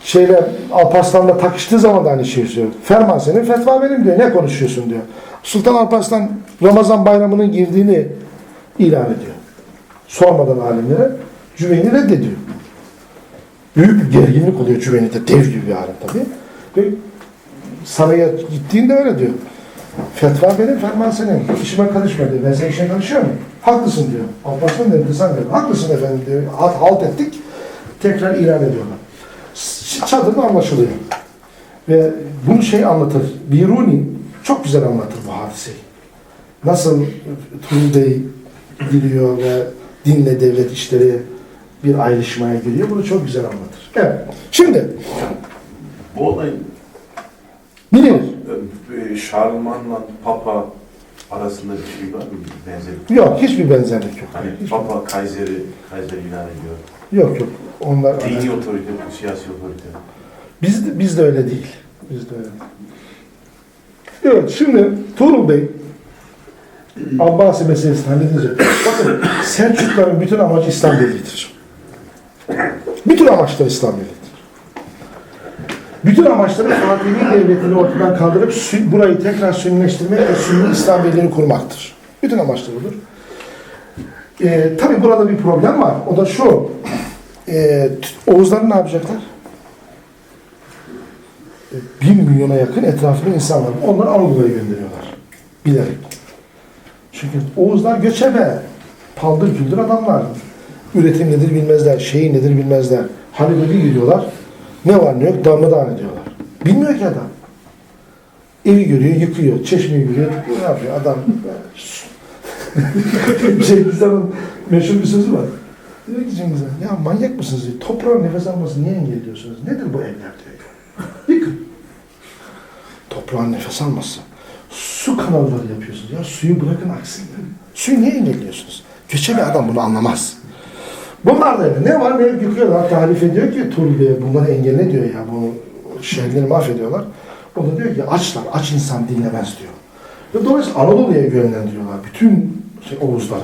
şeyle Alparslan'la takıştığı zaman da aynı şeyi söylüyor. Ferman senin, fetva benim diyor. Ne konuşuyorsun diyor. Sultan Alparslan Ramazan bayramının girdiğini ilan ediyor. Sormadan alimlere Cüveyni reddediyor. Büyük bir gerginlik oluyor Cüveyni'de. Dev gibi bir alim tabii. Ve saraya gittiğinde öyle diyor. Fetva benim, ferman senin. İşime karışma diyor. Ben senin işine karışıyor muyum? Haklısın diyor. Alparslan dedi, sen diyor. Haklısın efendim diyor. Halt, halt ettik. Tekrar ilan ediyorlar. Çadırda anlaşılıyor. Ve bunu şey anlatır. Biruni çok güzel anlatır bu hadiseyi. Nasıl Tuğrul Bey giriyor ve dinle devlet işleri bir ayrışmaya giriyor. Bunu çok güzel anlatır. Evet. Şimdi Bu olayın bilinir. e, Şarlman'la Papa arasında bir şey var mı? Benzerlik. Yok hiçbir benzerlik yok. Hani Hiç- Papa Kayseri, Kayseri ilan ediyor. Yok yok. Onlar Dini otorite, siyasi otorite. Biz biz de öyle değil. Biz de öyle değil. Evet şimdi Tuğrul Bey Abbasi meselesini halledecek. Bakın Selçukluların bütün amacı İslam Devleti'dir. Bütün amaçları İslam Devleti'dir. Bütün amaçları Fatimi Devleti'ni ortadan kaldırıp burayı tekrar sünnileştirmek ve Sünni İslam Birliği'ni kurmaktır. Bütün amaçları budur. Ee, tabii burada bir problem var. O da şu. T- Oğuzları ne yapacaklar? Ee, Bir milyona yakın etrafında insan var. Onları Anadolu'ya gönderiyorlar. Bilerek. Çünkü Oğuzlar göçebe. Paldır küldür adamlar. Üretim nedir bilmezler. Şeyi nedir bilmezler. Halil'e bir gidiyorlar. Ne var ne yok darmadağın ediyorlar. Bilmiyor ki adam. Evi görüyor, yıkıyor. Çeşmeyi görüyor, ne yapıyor adam? Cengizhan'ın meşhur bir sözü var. Diyor ki Cengizhan, ya manyak mısınız diyor. Toprağın nefes almasını niye engelliyorsunuz? Nedir bu evler diyor. ya. Yıkın. Toprağın nefes alması. Su kanalları yapıyorsunuz ya. Suyu bırakın aksın. Suyu niye engelliyorsunuz? Göçebe adam bunu anlamaz. Bunlar da öyle. Ne var ne yok yıkıyorlar. Hatta halife diyor ki Bey bunları engelle diyor ya. Bunu şehirleri mahvediyorlar. O da diyor ki açlar. Aç insan dinlemez diyor. Ve dolayısıyla Anadolu'ya yönlendiriyorlar bütün şey, Oğuzları.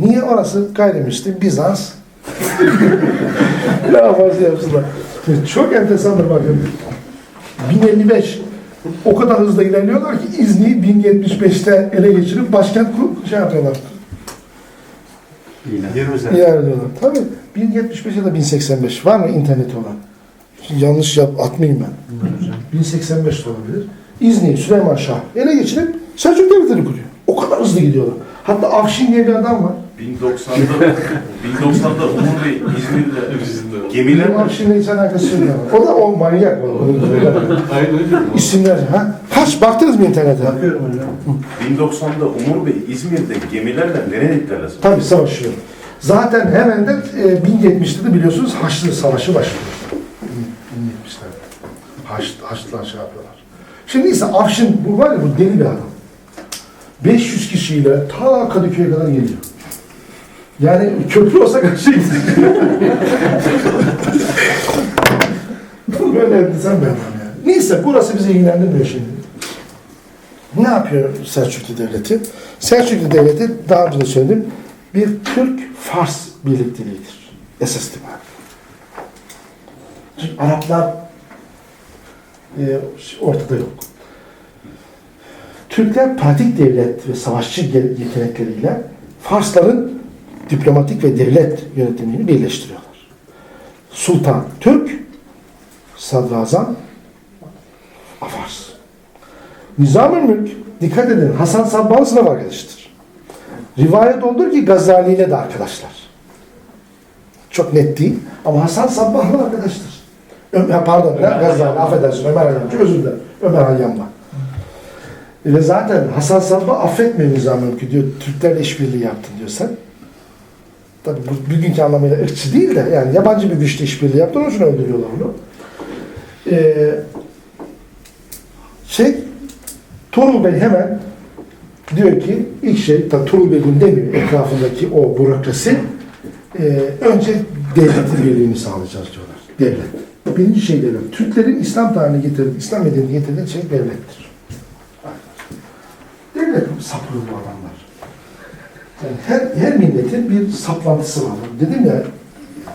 Niye orası gayrimüslim Bizans? ne yaparsa yapsınlar. Çok enteresandır bakın. 1055 o kadar hızlı ilerliyorlar ki İzni'yi 1075'te ele geçirip başkent kur, şey yapıyorlar. 20 sene. İlerliyorlar. Tabii 1075 ya da 1085 var mı interneti olan? Şimdi yanlış yap, atmayayım ben. 1085 de olabilir. İzni'yi Süleyman Şah ele geçirip Selçuk Devleti'ni kuruyor. O kadar hızlı gidiyorlar. Hatta Afşin diye bir adam var. 1090'da 1090'da Umur Bey İzmir'de Benim gemiler Afşin'le hiç alakası yok. yani. O da o manyak. o. İsimler. Ha? Kaç baktınız mı internete? Bakıyorum hocam. 1090'da Umur Bey İzmir'de gemilerle nereye gittiler? Tabii savaşıyor. Zaten hemen de e, 1070'te de biliyorsunuz Haçlı Savaşı başlıyor. 1070'lerde. Haç, Haçlılar şey yapıyorlar. Şimdi ise Afşin bu var ya bu deli bir adam. 500 kişiyle ta Kadıköy'e kadar geliyor. Yani köprü olsa karşı Böyle bir adam yani. Neyse burası bizi ilgilendirmiyor şimdi. Ne yapıyor Selçuklu Devleti? Selçuklu Devleti daha önce de söyledim bir Türk-Fars birlikteliğidir. Esas itibariyle. Çünkü Araplar e, ortada yok. Türkler pratik devlet ve savaşçı yetenekleriyle Farsların diplomatik ve devlet yönetimini birleştiriyorlar. Sultan Türk, Sadrazam Afars. Nizam-ı Mülk, dikkat edin Hasan Sabbah'ın sınıf arkadaşıdır. Rivayet oldur ki Gazali ile de arkadaşlar. Çok net değil ama Hasan Sabbah'la arkadaştır. Ömer, pardon, ne? Gazali, affedersin Ömer Hayyamcı, özür dilerim. Ömer Hayyam'la. Ve zaten Hasan Sabbah affetmiyor Nizam-ı Mülk'ü diyor, Türklerle işbirliği yaptın diyor sen. Tabii bu bugünkü anlamıyla ırkçı değil de yani yabancı bir güçle işbirliği yaptı, onun için öldürüyorlar onu. Ee, şey, Tuğrul Bey hemen diyor ki ilk şey, tabii Tuğrul Bey bunu demiyor, etrafındaki o bürokrasi e, önce devletin birliğini sağlayacağız diyorlar. Devlet. Birinci şey devlet. Türklerin İslam tarihine getirdiği, İslam medeniyetine getirdiği şey devlettir. Saplı bu adamlar. Yani her, her milletin bir saplantısı var. Dedim ya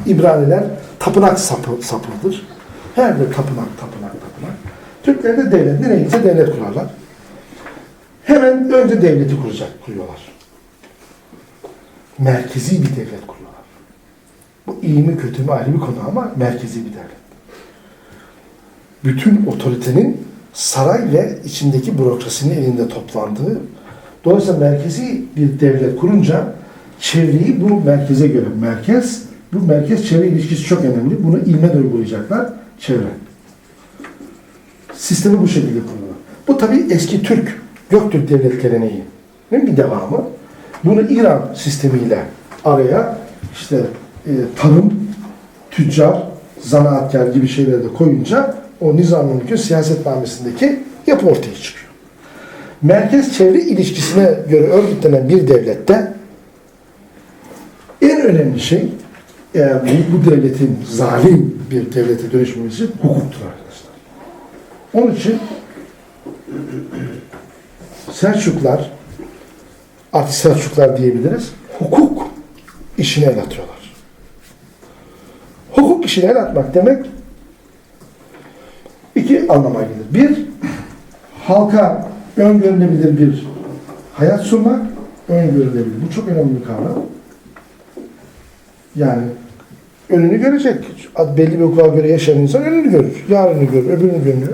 İbraniler tapınak sapı, saplıdır. Her bir tapınak, tapınak, tapınak. Türkler de devlet, nereye devlet kurarlar. Hemen önce devleti kuracak, kuruyorlar. Merkezi bir devlet kuruyorlar. Bu iyi mi kötü mü ayrı bir konu ama merkezi bir devlet. Bütün otoritenin saray ve içindeki bürokrasinin elinde toplandığı, dolayısıyla merkezi bir devlet kurunca çevreyi bu merkeze göre, merkez, bu merkez çevre ilişkisi çok önemli. Bunu ilme de uygulayacaklar, çevre. Sistemi bu şekilde kuruyorlar. Bu tabi eski Türk, Göktürk devlet geleneğinin bir devamı. Bunu İran sistemiyle araya işte e, tarım, tüccar, zanaatkar gibi şeyleri de koyunca o nizam-ı mülkün siyasetnamesindeki yapı ortaya çıkıyor. Merkez çevre ilişkisine göre örgütlenen bir devlette en önemli şey eğer bu, bu devletin zalim bir devlete dönüşmemesi hukuktur arkadaşlar. Onun için Selçuklar artık Selçuklar diyebiliriz. Hukuk işine el atıyorlar. Hukuk işine el atmak demek iki anlama gelir. Bir, halka öngörülebilir bir hayat sunmak, öngörülebilir. Bu çok önemli bir kavram. Yani önünü görecek. Belli bir hukuka göre yaşayan insan önünü görür. Yarını görür, öbürünü görür.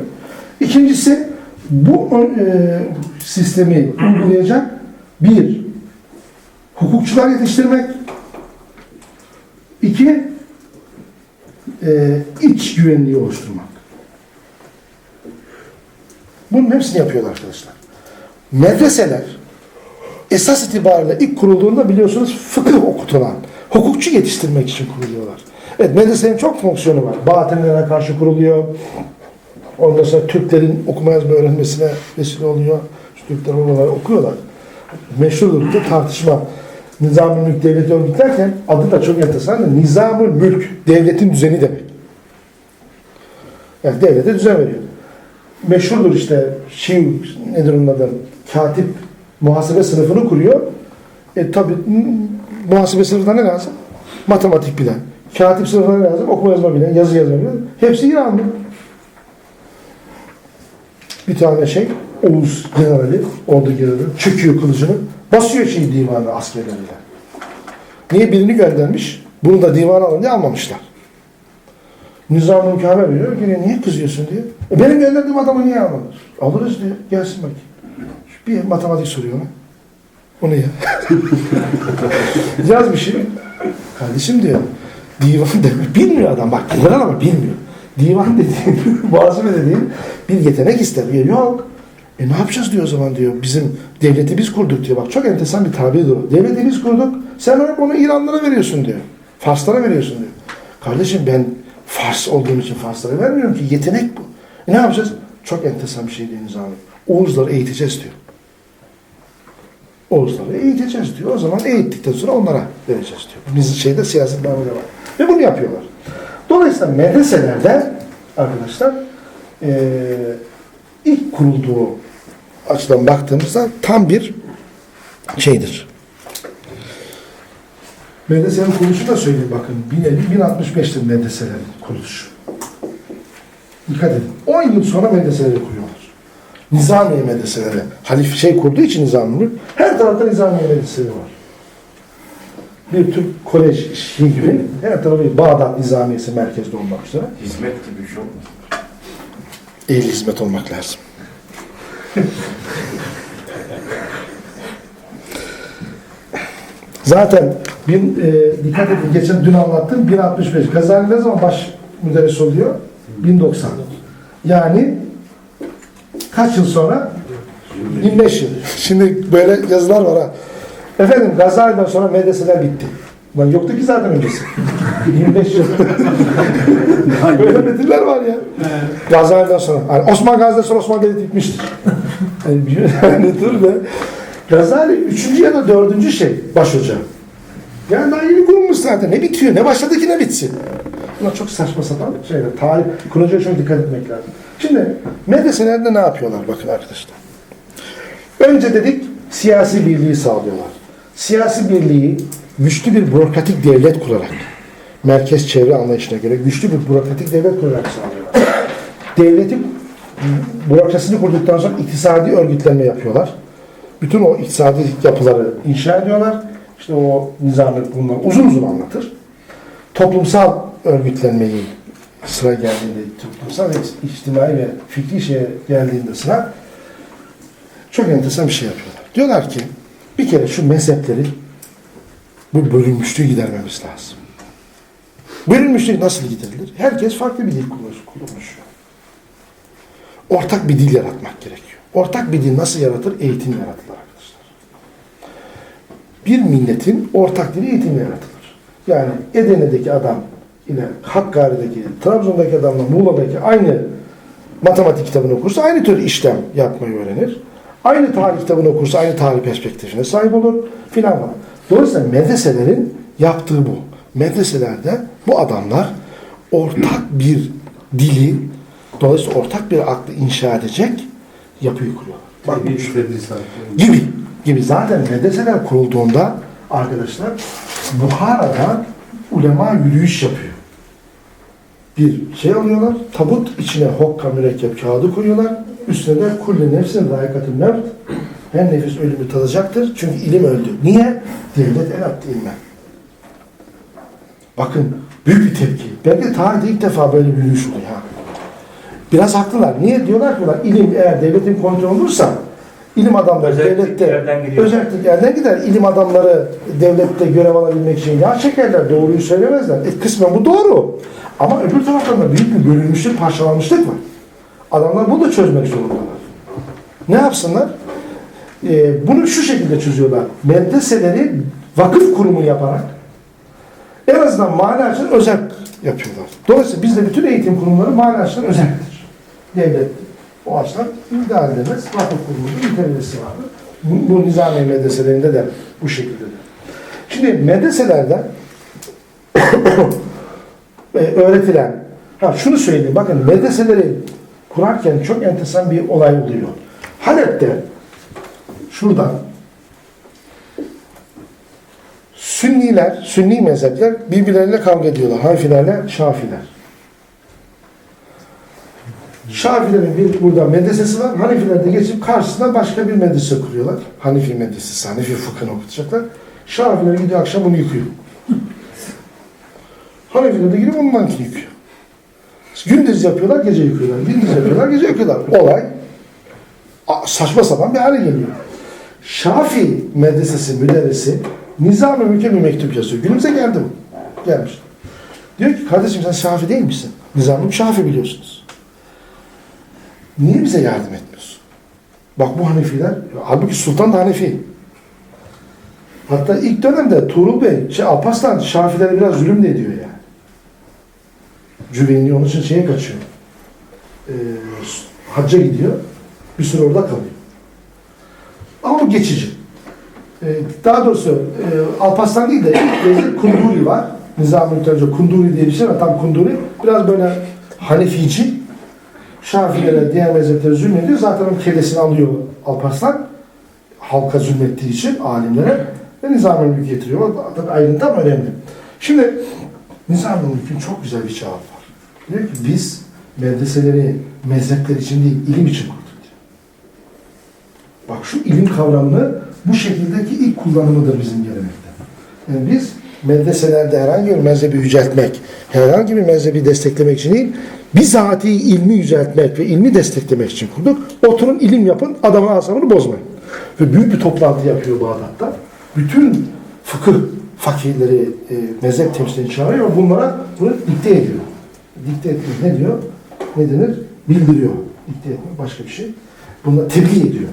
İkincisi, bu e, sistemi uygulayacak bir, hukukçular yetiştirmek. İki, e, iç güvenliği oluşturmak. Bunun hepsini yapıyorlar arkadaşlar. Medreseler esas itibariyle ilk kurulduğunda biliyorsunuz fıkıh okutulan, hukukçu yetiştirmek için kuruluyorlar. Evet medresenin çok fonksiyonu var. Batınilere karşı kuruluyor. Ondan sonra Türklerin okuma yazma öğrenmesine vesile oluyor. Şu Türkler oraları okuyorlar. Meşhurdur bu tartışma. Nizam-ı Mülk devleti örgütlerken adı da çok enteresan. Nizam-ı Mülk devletin düzeni demek. Yani devlete düzen veriyor. Meşhurdur işte şey nedir onun? Katip muhasebe sınıfını kuruyor. E tabi muhasebe sınıfına ne lazım? Matematik bilen. Katip sınıfına ne lazım? Okuma yazma bilen, yazı yazma bilen. Hepsi İranlı. Bir tane şey, Oğuz generali, ordu generali, çöküyor kılıcını, basıyor şeyi divanı askerleriyle. Niye birini göndermiş? Bunu da divana alın diye almamışlar. Nizam-ı Mükemmel veriyor. Yine niye kızıyorsun diye. E benim gönderdiğim adamı niye almadın? Alırız diyor. Gelsin bakayım. Bir matematik soruyor ona. O ne ya? Yaz bir şey. Kardeşim diyor. Divan demek. Bilmiyor adam. Bak yıllar ama bilmiyor. Divan dediğin, muhasebe dediğin bir yetenek ister. Diyor. Yok. E ne yapacağız diyor o zaman diyor. Bizim devleti biz kurduk diyor. Bak çok enteresan bir tabirdir o. Devleti biz kurduk. Sen hep onu İranlara veriyorsun diyor. Farslara veriyorsun diyor. Kardeşim ben Fars olduğum için Farslara vermiyorum ki. Yetenek bu. E ne yapacağız? Çok enteresan bir şey diyor Nizami. Oğuzları eğiteceğiz diyor. Oğuzları eğiteceğiz diyor. O zaman eğittikten sonra onlara vereceğiz diyor. Bizim şeyde siyaset namede var. Ve bunu yapıyorlar. Dolayısıyla medreselerde arkadaşlar eee ilk kurulduğu açıdan baktığımızda tam bir şeydir. Medresenin kuruluşu da söyleyeyim bakın. 1050-1065'tir medreselerin kuruluşu. Dikkat edin. 10 yıl sonra medreseleri kuruyorlar. Nizamiye medreseleri. Halif şey kurduğu için Nizamiye. Her tarafta Nizamiye medreseleri var. Bir Türk kolej şey gibi. Her tarafı Bağdat Nizamiyesi merkezde olmak üzere. Hizmet gibi bir şey olmaz. Ehli hizmet olmak lazım. Zaten bin, e, dikkat edin geçen dün anlattım 1065. Gazali ne zaman baş müderris oluyor? 1090. Yani kaç yıl sonra? 25 yıl. Şimdi böyle yazılar var ha. Efendim Gazali'den sonra medreseler bitti. Lan yoktu ki zaten öncesi. 25 yıl. Böyle metinler var ya. Gazali'den sonra. Yani Osman Gazi'den sonra Osman Devleti bitmiştir. Yani dur be. Gazali üçüncü ya da dördüncü şey başhoca. Yani daha yeni kurulmuş zaten. Ne bitiyor? Ne başladı ki ne bitsin? Bunlar çok saçma sapan şeyler. Tarih, kurucuya çok dikkat etmek lazım. Şimdi medreselerde ne yapıyorlar bakın arkadaşlar. Önce dedik siyasi birliği sağlıyorlar. Siyasi birliği güçlü bir bürokratik devlet kurarak, merkez çevre anlayışına göre güçlü bir bürokratik devlet kurarak sağlıyorlar. Devletin bürokrasini kurduktan sonra iktisadi örgütlenme yapıyorlar. Bütün o iktisadi yapıları inşa ediyorlar. İşte o nizamı bunlar uzun uzun anlatır. Toplumsal örgütlenmeyi sıra geldiğinde, toplumsal içtimai ve fikri şeye geldiğinde sıra çok enteresan bir şey yapıyorlar. Diyorlar ki bir kere şu mezheplerin bu bölünmüşlüğü gidermemiz lazım. Bölünmüşlük nasıl giderilir? Herkes farklı bir dil kullanıyor-. Ortak bir dil yaratmak gerekiyor. Ortak bir dil nasıl yaratır? Eğitim yaratılır arkadaşlar. Bir milletin ortak dili eğitimle yaratılır. Yani Edirne'deki adam ile Hakkari'deki, Trabzon'daki adamla Muğla'daki aynı matematik kitabını okursa aynı tür işlem yapmayı öğrenir. Aynı tarih kitabını okursa aynı tarih perspektifine sahip olur filan var. Dolayısıyla medreselerin yaptığı bu. Medreselerde bu adamlar ortak bir dili, dolayısıyla ortak bir aklı inşa edecek yapıyı kuruyorlar. Bak, Bir tedrisat. gibi gibi zaten medreseler kurulduğunda arkadaşlar Buhara'da ulema yürüyüş yapıyor. bir şey alıyorlar. Tabut içine hokka mürekkep kağıdı koyuyorlar. Üstüne de kulle nefsin layıkatın mevt. Her nefis ölümü tadacaktır. Çünkü ilim öldü. Niye? Devlet el attı ilme. Bakın büyük bir tepki. Belki tarihte ilk defa böyle bir yürüyüş oluyor. Biraz haklılar. Niye? Diyorlar ki ulan ilim eğer devletin kontrolü olursa ilim adamları Özellik devlette yerden gidiyor. özellik yerden gider. İlim adamları devlette görev alabilmek için yağ çekerler. Doğruyu söylemezler. E, kısmen bu doğru. Ama öbür taraftan da büyük bir bölünmüşlük, parçalanmışlık var. Adamlar bunu da çözmek zorundalar. Ne yapsınlar? Ee, bunu şu şekilde çözüyorlar. Medreseleri vakıf kurumu yaparak en azından mali açıdan özel yapıyorlar. Dolayısıyla bizde bütün eğitim kurumları mali açıdan özeldir. Devlet o açıdan müdahale edemez. Vakıf kurumunun mütevelisi vardır. Bu, bu nizami medreselerinde de bu şekildedir. Şimdi medreselerde e, öğretilen, ha şunu söyleyeyim, bakın medreseleri kurarken çok enteresan bir olay oluyor. Halep'te şuradan Sünniler, Sünni mezhepler birbirleriyle kavga ediyorlar. Hanefilerle Şafiler. Şafilerin bir burada medresesi var. Hanefiler de geçip karşısına başka bir medrese kuruyorlar. Hanefi medresesi, Hanefi fıkhını okutacaklar. Şafiler gidiyor akşam bunu yıkıyor. Hanefiler de gidip ondankini yıkıyor. Gündüz yapıyorlar, gece yıkıyorlar. Gündüz yapıyorlar, gece yıkıyorlar. Olay saçma sapan bir hale geliyor. Şafi medresesi müderrisi Nizam-ı Mülk'e bir mektup yazıyor. Günümüze geldi bu. Gelmiş. Diyor ki kardeşim sen Şafi değil misin? Nizam-ı Şafi biliyorsunuz. Niye bize yardım etmiyorsun? Bak bu Hanefiler, halbuki Sultan da Hanefi. Hatta ilk dönemde Tuğrul Bey, şey Alparslan Şafilere biraz zulüm de ediyor yani. Cüveyni onun için şeye kaçıyor. Ee, hacca gidiyor. Bir süre orada kalıyor. Ama geçici. Ee, daha doğrusu e, Alparslan değil de ilk Kunduri var. Nizam-ı Kunduri diye bir şey var. Tam Kunduri. Biraz böyle Hanefici. Şafilere, diğer mezheplere zulmediyor. Zaten onun kellesini alıyor Alparslan. Halka zulmettiği için alimlere ve Nizam-ı Mülk getiriyor. O ayrıntı ama önemli. Şimdi Nizam-ı Mülk'ün çok güzel bir cevap var. Diyor ki biz medreseleri mezhepler için değil, ilim için kurduk. diyor. Bak şu ilim kavramını bu şekildeki ilk kullanımıdır bizim gelenekte. Yani biz medreselerde herhangi bir mezhebi yüceltmek, herhangi bir mezhebi desteklemek için değil, bizatihi ilmi yüceltmek ve ilmi desteklemek için kurduk. Oturun ilim yapın, adamın asabını bozmayın. Ve büyük bir toplantı yapıyor Bağdat'ta. Bütün fıkıh fakirleri, e, mezhep temsilcilerini çağırıyor bunlara bunu dikte ediyor. Dikte etmek ne diyor? Ne denir? Bildiriyor. Dikte etmek başka bir şey. Bunu tebliğ ediyor.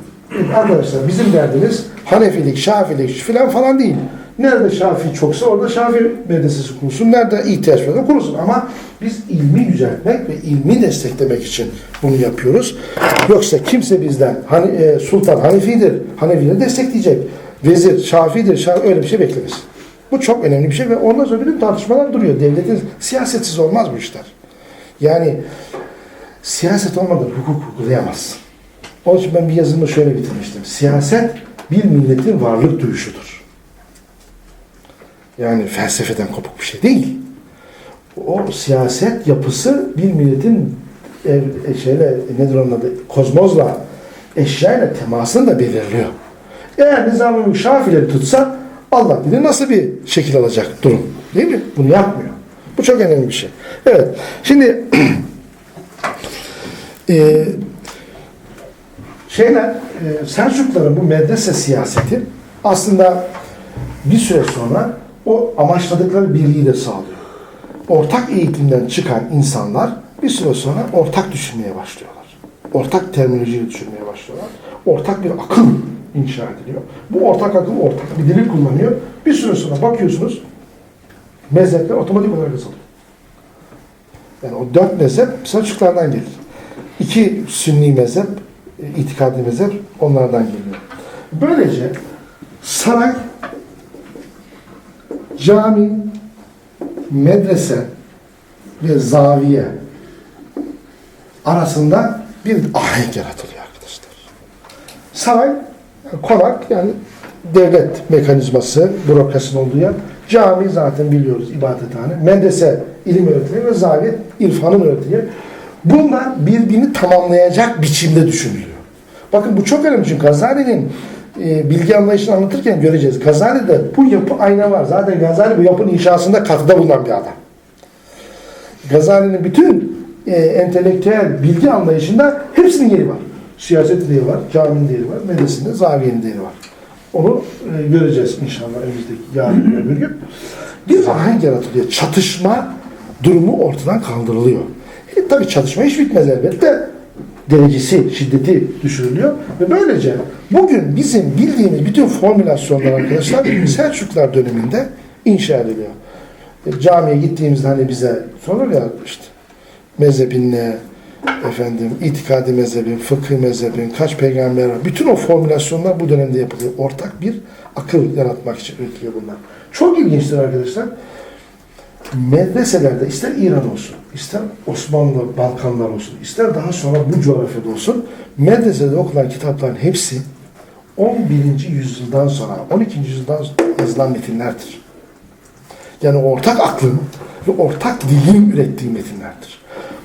Arkadaşlar bizim derdimiz Hanefilik, Şafilik filan falan değil. Nerede Şafii çoksa orada Şafii medresesi kurulsun. Nerede ihtiyaç varsa kurulsun. Ama biz ilmi yüceltmek ve ilmi desteklemek için bunu yapıyoruz. Yoksa kimse bizden hani, e, Sultan Hanefi'dir, Hanefi'yi destekleyecek. Vezir Şafii'dir, Şafi öyle bir şey beklemez. Bu çok önemli bir şey ve ondan sonra bütün tartışmalar duruyor. Devletin siyasetsiz olmaz bu işler. Yani siyaset olmadan hukuk uygulayamazsın. Onun için ben bir yazımı şöyle bitirmiştim. Siyaset bir milletin varlık duyuşudur. Yani felsefeden kopuk bir şey değil. O siyaset yapısı bir milletin e, e, şeyle nedir onun adı kozmozla eşyayla temasını da belirliyor. Eğer Nizam-ı Şafileri tutsa Allah bilir nasıl bir şekil alacak durum. Değil mi? Bunu yapmıyor. Bu çok önemli bir şey. Evet. Şimdi e, şeyler e, Selçukluların bu medrese siyaseti aslında bir süre sonra o amaçladıkları birliği de sağlıyor. Ortak eğitimden çıkan insanlar bir süre sonra ortak düşünmeye başlıyorlar. Ortak terminolojiyi düşünmeye başlıyorlar. Ortak bir akıl inşa ediliyor. Bu ortak akıl ortak bir dili kullanıyor. Bir süre sonra bakıyorsunuz mezhepler otomatik olarak yazılıyor. Yani o dört mezhep Selçuklardan gelir. İki sünni mezhep, e, itikadi mezhep onlardan geliyor. Böylece saray, cami, medrese ve zaviye arasında bir ahenk yaratılıyor arkadaşlar. Saray, konak yani devlet mekanizması, bürokrasinin olduğu yer. Cami zaten biliyoruz ibadethane. Medrese ilim öğretiliyor ve zaviye irfanın öğretiliyor. Bunlar birbirini tamamlayacak biçimde düşünülüyor. Bakın bu çok önemli çünkü Gazali'nin e, bilgi anlayışını anlatırken göreceğiz. Gazali'de bu yapı ayna var. Zaten Gazali bu yapının inşasında katkıda bulunan bir adam. Gazali'nin bütün e, entelektüel bilgi anlayışında hepsinin yeri var. Siyasetin yeri var, caminin yeri var, medresinde zaviyenin yeri var. Onu e, göreceğiz inşallah önümüzdeki yarın öbür gün. Bir ahenk yaratılıyor. Çatışma durumu ortadan kaldırılıyor. E, tabii çatışma hiç bitmez elbette. Derecesi, şiddeti düşürülüyor. Ve böylece bugün bizim bildiğimiz bütün formülasyonlar arkadaşlar Selçuklar döneminde inşa ediliyor. E, camiye gittiğimizde hani bize sorur ya işte mezhebin efendim itikadi mezhebin, fıkıh mezhebin, kaç peygamber var. Bütün o formülasyonlar bu dönemde yapılıyor. Ortak bir akıl yaratmak için üretiliyor bunlar. Çok ilginçtir arkadaşlar. Medreselerde ister İran olsun, ister Osmanlı, Balkanlar olsun, ister daha sonra bu coğrafyada olsun, medresede okunan kitapların hepsi 11. yüzyıldan sonra, 12. yüzyıldan sonra yazılan metinlerdir. Yani ortak aklın ve ortak dilin ürettiği metinlerdir.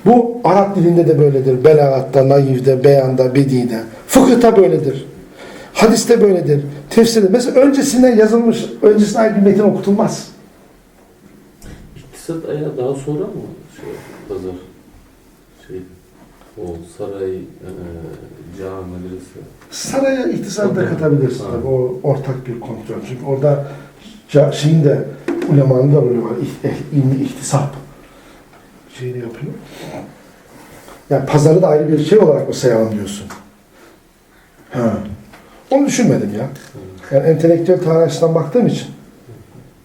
Bu Arap dilinde de böyledir. Belagatta, naivde, beyanda, bediide. Fıkıhta böyledir. Hadiste böyledir. Tefsirde. Mesela öncesinden yazılmış, öncesine ait bir metin okutulmaz. İktisat ayağı daha sonra mı şey pazar? Şey, o saray, e, cami, medrese. Saraya iktisat da katabilirsin tabii. O ortak bir kontrol. Çünkü orada ca- şeyin de ulemanın da rolü var. İh- eh- İlmi ihtisap şeyini yapıyor. Yani pazarı da ayrı bir şey olarak mı sayalım diyorsun? Ha. Onu düşünmedim ya. Yani entelektüel tarih açısından baktığım için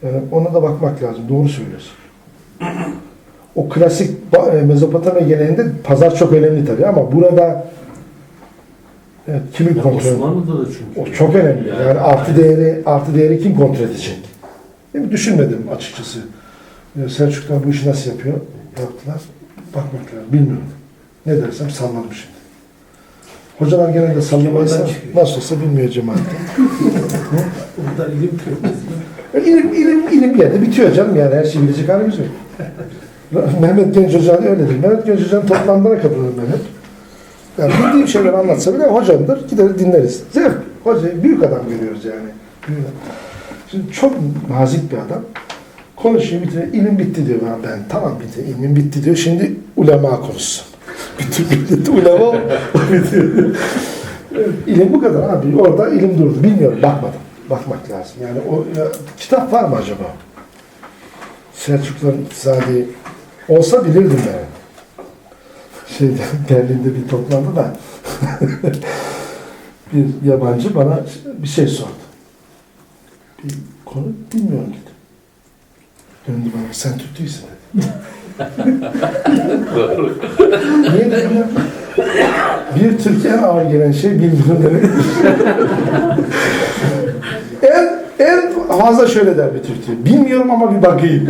yani ona da bakmak lazım. Doğru söylüyorsun. O klasik e, Mezopotamya geleneğinde pazar çok önemli tabii ama burada evet, kimin Ya kontrolü? Osmanlı'da da çünkü. O çok önemli. Yani artı değeri artı değeri kim kontrol edecek? Benim düşünmedim açıkçası. Ya Selçuklar bu işi nasıl yapıyor? Yaptılar. Bakmak lazım. Bilmiyorum. Ne dersem salladım şimdi. Hocalar genelde sallamaysa Oradan nasıl olsa bilmiyor cemaatte. Burada ilim kırmızı. E, İlim, ilim, ilim yerde bitiyor canım yani her şeyi bilecek halimiz yok. Mehmet Genç da öyledir. Mehmet Genç Hoca'nın toplantılarına katılırım ben hep. Yani bildiğim şeyleri anlatsa bile hocamdır. Gider dinleriz. Zevk. Hoca büyük adam görüyoruz yani. Şimdi çok nazik bir adam. Konuşuyor bitiriyor. İlim bitti diyor bana ben. Tamam bitti. İlmin bitti diyor. Şimdi ulema konuşsun. Bütün millet ulema İlim bu kadar abi. Orada ilim durdu. Bilmiyorum. Bakmadım. Bakmak lazım. Yani o ya, kitap var mı acaba? Selçukluların iktisadi olsa bilirdim ben. Şeyde Berlin'de bir toplantıda bir yabancı bana bir şey sordu. Bir konu bilmiyorum dedi. Döndü bana sen Türk değilsin dedi. Niye dedim ya? Bir Türkiye ağır gelen şey bilmiyorum demek. en, en fazla şöyle der bir Türkiye. Bilmiyorum ama bir bakayım.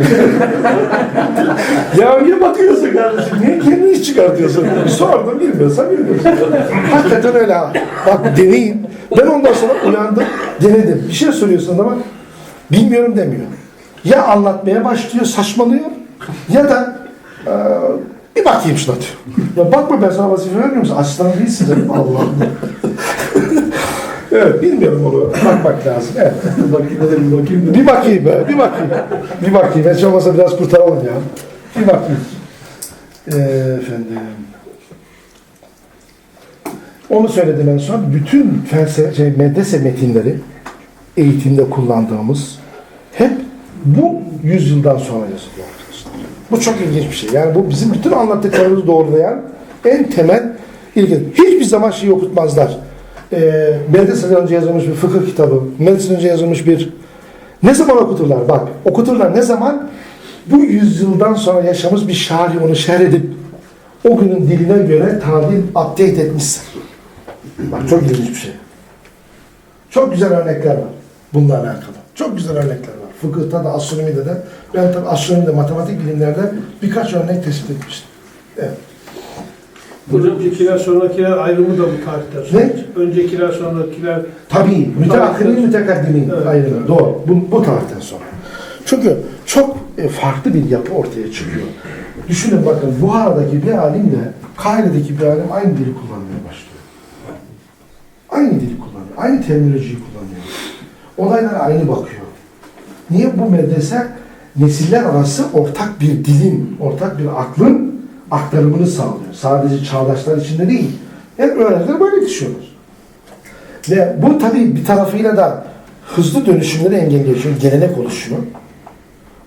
ya niye bakıyorsun kardeşim? Niye kendini iş çıkartıyorsun? Sordum bilmiyorsan bilmiyorsun. Hakikaten öyle ha. Bak deneyin. Ben ondan sonra uyandım, denedim. Bir şey soruyorsun ama bilmiyorum demiyor. Ya anlatmaya başlıyor, saçmalıyor ya da eee, bir bakayım şuna diyor. Ya bakma ben sana vazife vermiyor musun? Aslan değilsin dedim. Allah'ım. Evet bilmiyorum onu. Bakmak lazım. Evet. Bakayım dedim, bakayım dedim. Bir bakayım be, bir bakayım. Bir bakayım. Hiç olmasa biraz kurtaralım ya. Bir bakayım. Ee, efendim. Onu söyledim en son. Bütün felsefe, şey, medrese metinleri eğitimde kullandığımız hep bu yüzyıldan sonra yazılıyor. Bu çok ilginç bir şey. Yani bu bizim bütün anlattıklarımızı doğrulayan en temel ilgi. Hiçbir zaman şeyi okutmazlar. Ee, medreseden önce yazılmış bir fıkıh kitabı, medreseden önce yazılmış bir ne zaman okuturlar? Bak, okuturlar ne zaman? Bu yüzyıldan sonra yaşamış bir şair onu şerh edip o günün diline göre tadil update etmişsin. Bak çok ilginç bir şey. Çok güzel örnekler var bununla alakalı. Çok güzel örnekler var. Fıkıhta da, astronomide de, ben tabii astronomide, matematik bilimlerde birkaç örnek tespit etmiştim. Evet. Öncekiler sonrakiler ayrımı da bu tarihten sonra. Ne? Öncekiler sonrakiler Tabii, müteakhiri mütekaddimin Evet. ayrımı. Doğru. Bu, bu tarihten sonra. Çünkü çok e, farklı bir yapı ortaya çıkıyor. Düşünün bakın Buhara'daki bir alimle Kahire'deki bir alim aynı dili kullanmaya başlıyor. Aynı dili kullanıyor. Aynı terminolojiyi kullanıyor. Olaylara aynı bakıyor. Niye bu medrese nesiller arası ortak bir dilin, ortak bir aklın aktarımını sağlıyor. Sadece çağdaşlar içinde değil. Hep öğrenciler böyle yetişiyorlar. Ve bu tabii bir tarafıyla da hızlı dönüşümleri engelliyor. Çünkü gelenek oluşuyor.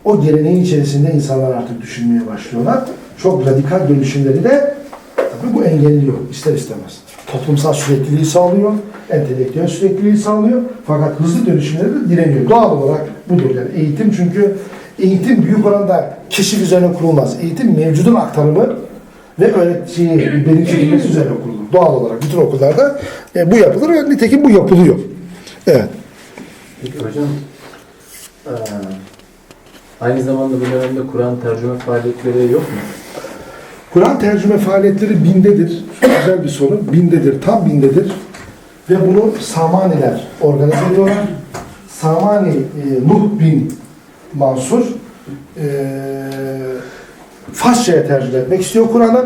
O geleneğin içerisinde insanlar artık düşünmeye başlıyorlar. Çok radikal dönüşümleri de tabii bu engelliyor ister istemez. Toplumsal sürekliliği sağlıyor, entelektüel sürekliliği sağlıyor. Fakat hızlı dönüşümleri de direniyor. Doğal olarak budur yani eğitim çünkü eğitim büyük oranda keşif üzerine kurulmaz. Eğitim mevcudun aktarımı ve öğreticiyi benimsedilmesi üzerine kurulur. Doğal olarak bütün okullarda e, bu yapılır ve nitekim bu yapılıyor. Evet. Peki hocam, eee, aynı zamanda bu dönemde Kur'an tercüme faaliyetleri yok mu? Kur'an tercüme faaliyetleri bindedir. Güzel bir soru. Bindedir, tam bindedir. Ve bunu Samaniler organize ediyorlar. Samani e, Nuh bin Mansur e, Farsça'ya tercüme etmek istiyor Kur'an'ı.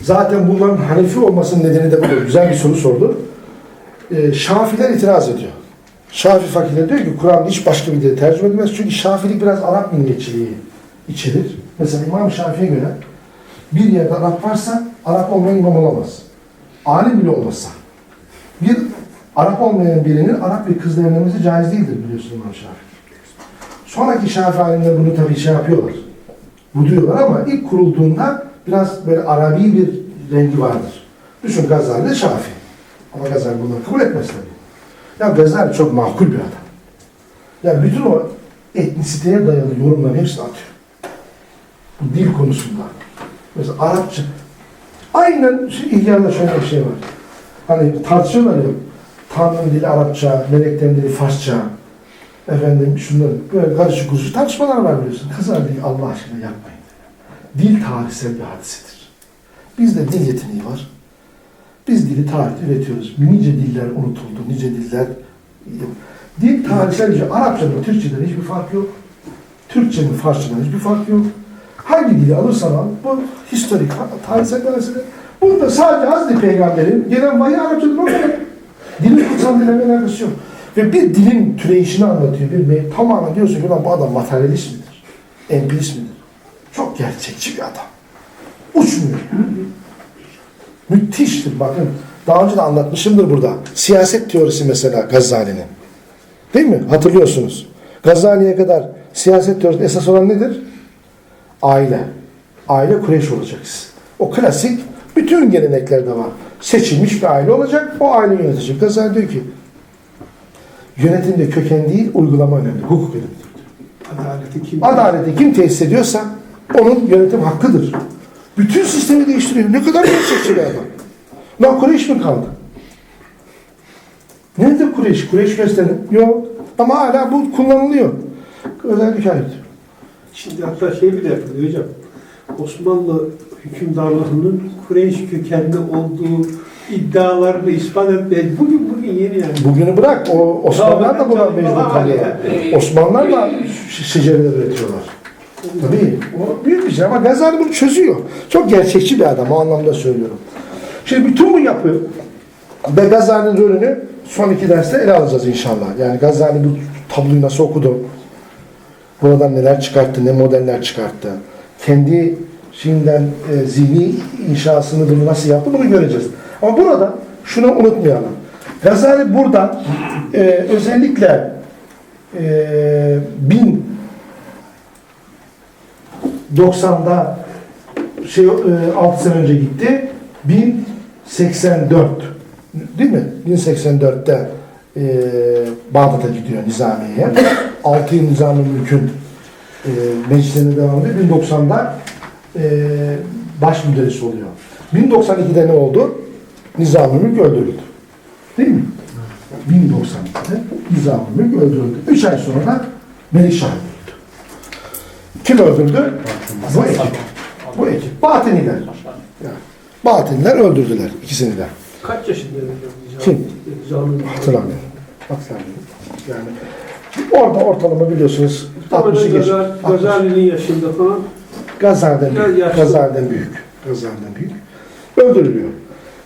Zaten bunların Hanefi olmasının nedeni de budur. Güzel bir soru sordu. E, Şafiler itiraz ediyor. Şafi fakirler diyor ki Kur'an hiç başka bir dile tercüme edilmez. Çünkü Şafilik biraz Arap milliyetçiliği içerir. Mesela İmam Şafii'ye göre bir yerde Arap varsa Arap olmayan imam olamaz. Alim bile olmazsa. Bir Arap olmayan birinin Arap bir kızla evlenmesi caiz değildir biliyorsun İmam Şafii. Sonraki Şafii alimler bunu tabii şey yapıyorlar. Bu diyorlar ama ilk kurulduğunda biraz böyle Arabi bir rengi vardır. Düşün Gazali de Şafii. Ama Gazali bunları kabul etmez tabii. Ya Gazali çok makul bir adam. Ya bütün o etnisiteye dayalı yorumların hepsini atıyor. Dil konusunda. Mesela Arapça. Aynen şu İhya'da şöyle bir şey var. Hani tartışıyorlar ya. Tanrı'nın dili Arapça, meleklerin dili Farsça. Efendim şunlar böyle karışık kuruşuk tartışmalar var biliyorsun. Kızar diye Allah aşkına yapmayın. Dil tarihsel bir hadisedir. Bizde dil yeteneği var. Biz dili tarihte üretiyoruz. Nice diller unutuldu, nice diller... Dil tarihsel bir şey. Arapçadan, Türkçeden hiçbir fark yok. Türkçenin Farsçadan hiçbir fark yok. Hangi dili alırsan al, bu historik, tarihsel bir mesele. Burada sadece Hazreti Peygamber'in gelen vahiy Arapçadan o kadar. Dilin kutsal dille bir alakası yok. Ve bir dilin türeyişini anlatıyor. Bir me- tamamen diyorsun ki "Ulan bu adam materyalist midir? Empirist midir? Çok gerçekçi bir adam. Uçmuyor. Müthiştir bakın. Daha önce de anlatmışımdır burada. Siyaset teorisi mesela Gazali'nin. Değil mi? Hatırlıyorsunuz. Gazali'ye kadar siyaset teorisi esas olan nedir? Aile. Aile Kureyş olacaksın. O klasik bütün geleneklerde var. Seçilmiş bir aile olacak, o aile yönetecek. Gazali diyor ki, yönetimde köken değil, uygulama önemli. Hukuk önemlidir. Adaleti kim? Adaleti kim tesis ediyorsa onun yönetim hakkıdır. Bütün sistemi değiştiriyor. Ne kadar gerçekçi bir adam. Lan Kureyş mi kaldı? Nerede Kureyş? Kureyş gösterin. Yok. Ama hala bu kullanılıyor. Özellik ayet. Şimdi hatta şey bile yapılıyor hocam. Osmanlı hükümdarlığının Kureyş kökenli olduğu iddialarını ispat etmeye bugün bugün yeni yani. Bugünü bırak. O Osmanlılar da buna mecbur kalıyor. Osmanlılar da şecereler üretiyorlar. Tabii. O büyük bir şey ama Gazali bunu çözüyor. Çok gerçekçi bir adam o anlamda söylüyorum. Şimdi bütün bu yapı ve Gazali'nin rolünü son iki derste ele alacağız inşallah. Yani Gazali bu tabloyu nasıl okudu? Buradan neler çıkarttı, ne modeller çıkarttı? Kendi şimdiden e, zihni inşasını bunu nasıl yaptı bunu göreceğiz. Ama burada şunu unutmayalım. Gazali burada e, özellikle e, 1090'da şey e, 6 sene önce gitti. 1084 değil mi? 1084'te e, Bağdat'a gidiyor Nizamiye'ye. 6 yıl Nizami Mülk'ün e, meclisine devam ediyor. 1090'da e, baş müderrisi oluyor. 1092'de ne oldu? Nizami Mülk öldürüldü. Değil mi? 1092'de Nizami Mülk öldürüldü. 3 ay sonra Melikşah öldürüldü. Kim öldürdü? Bu ekip. Bu ekip. Batiniler. Yani, Batiniler öldürdüler ikisini de. Kaç yaşında hocam? Kim? Hatırlamıyorum. Hatırlamıyorum. Yani Orada ortalama biliyorsunuz 60'ı Muhtemelen geçiyor. Gazali- Gazali'nin yaşında falan Gazali'den büyük. Gazali'den büyük. Gazali'den büyük. Öldürülüyor.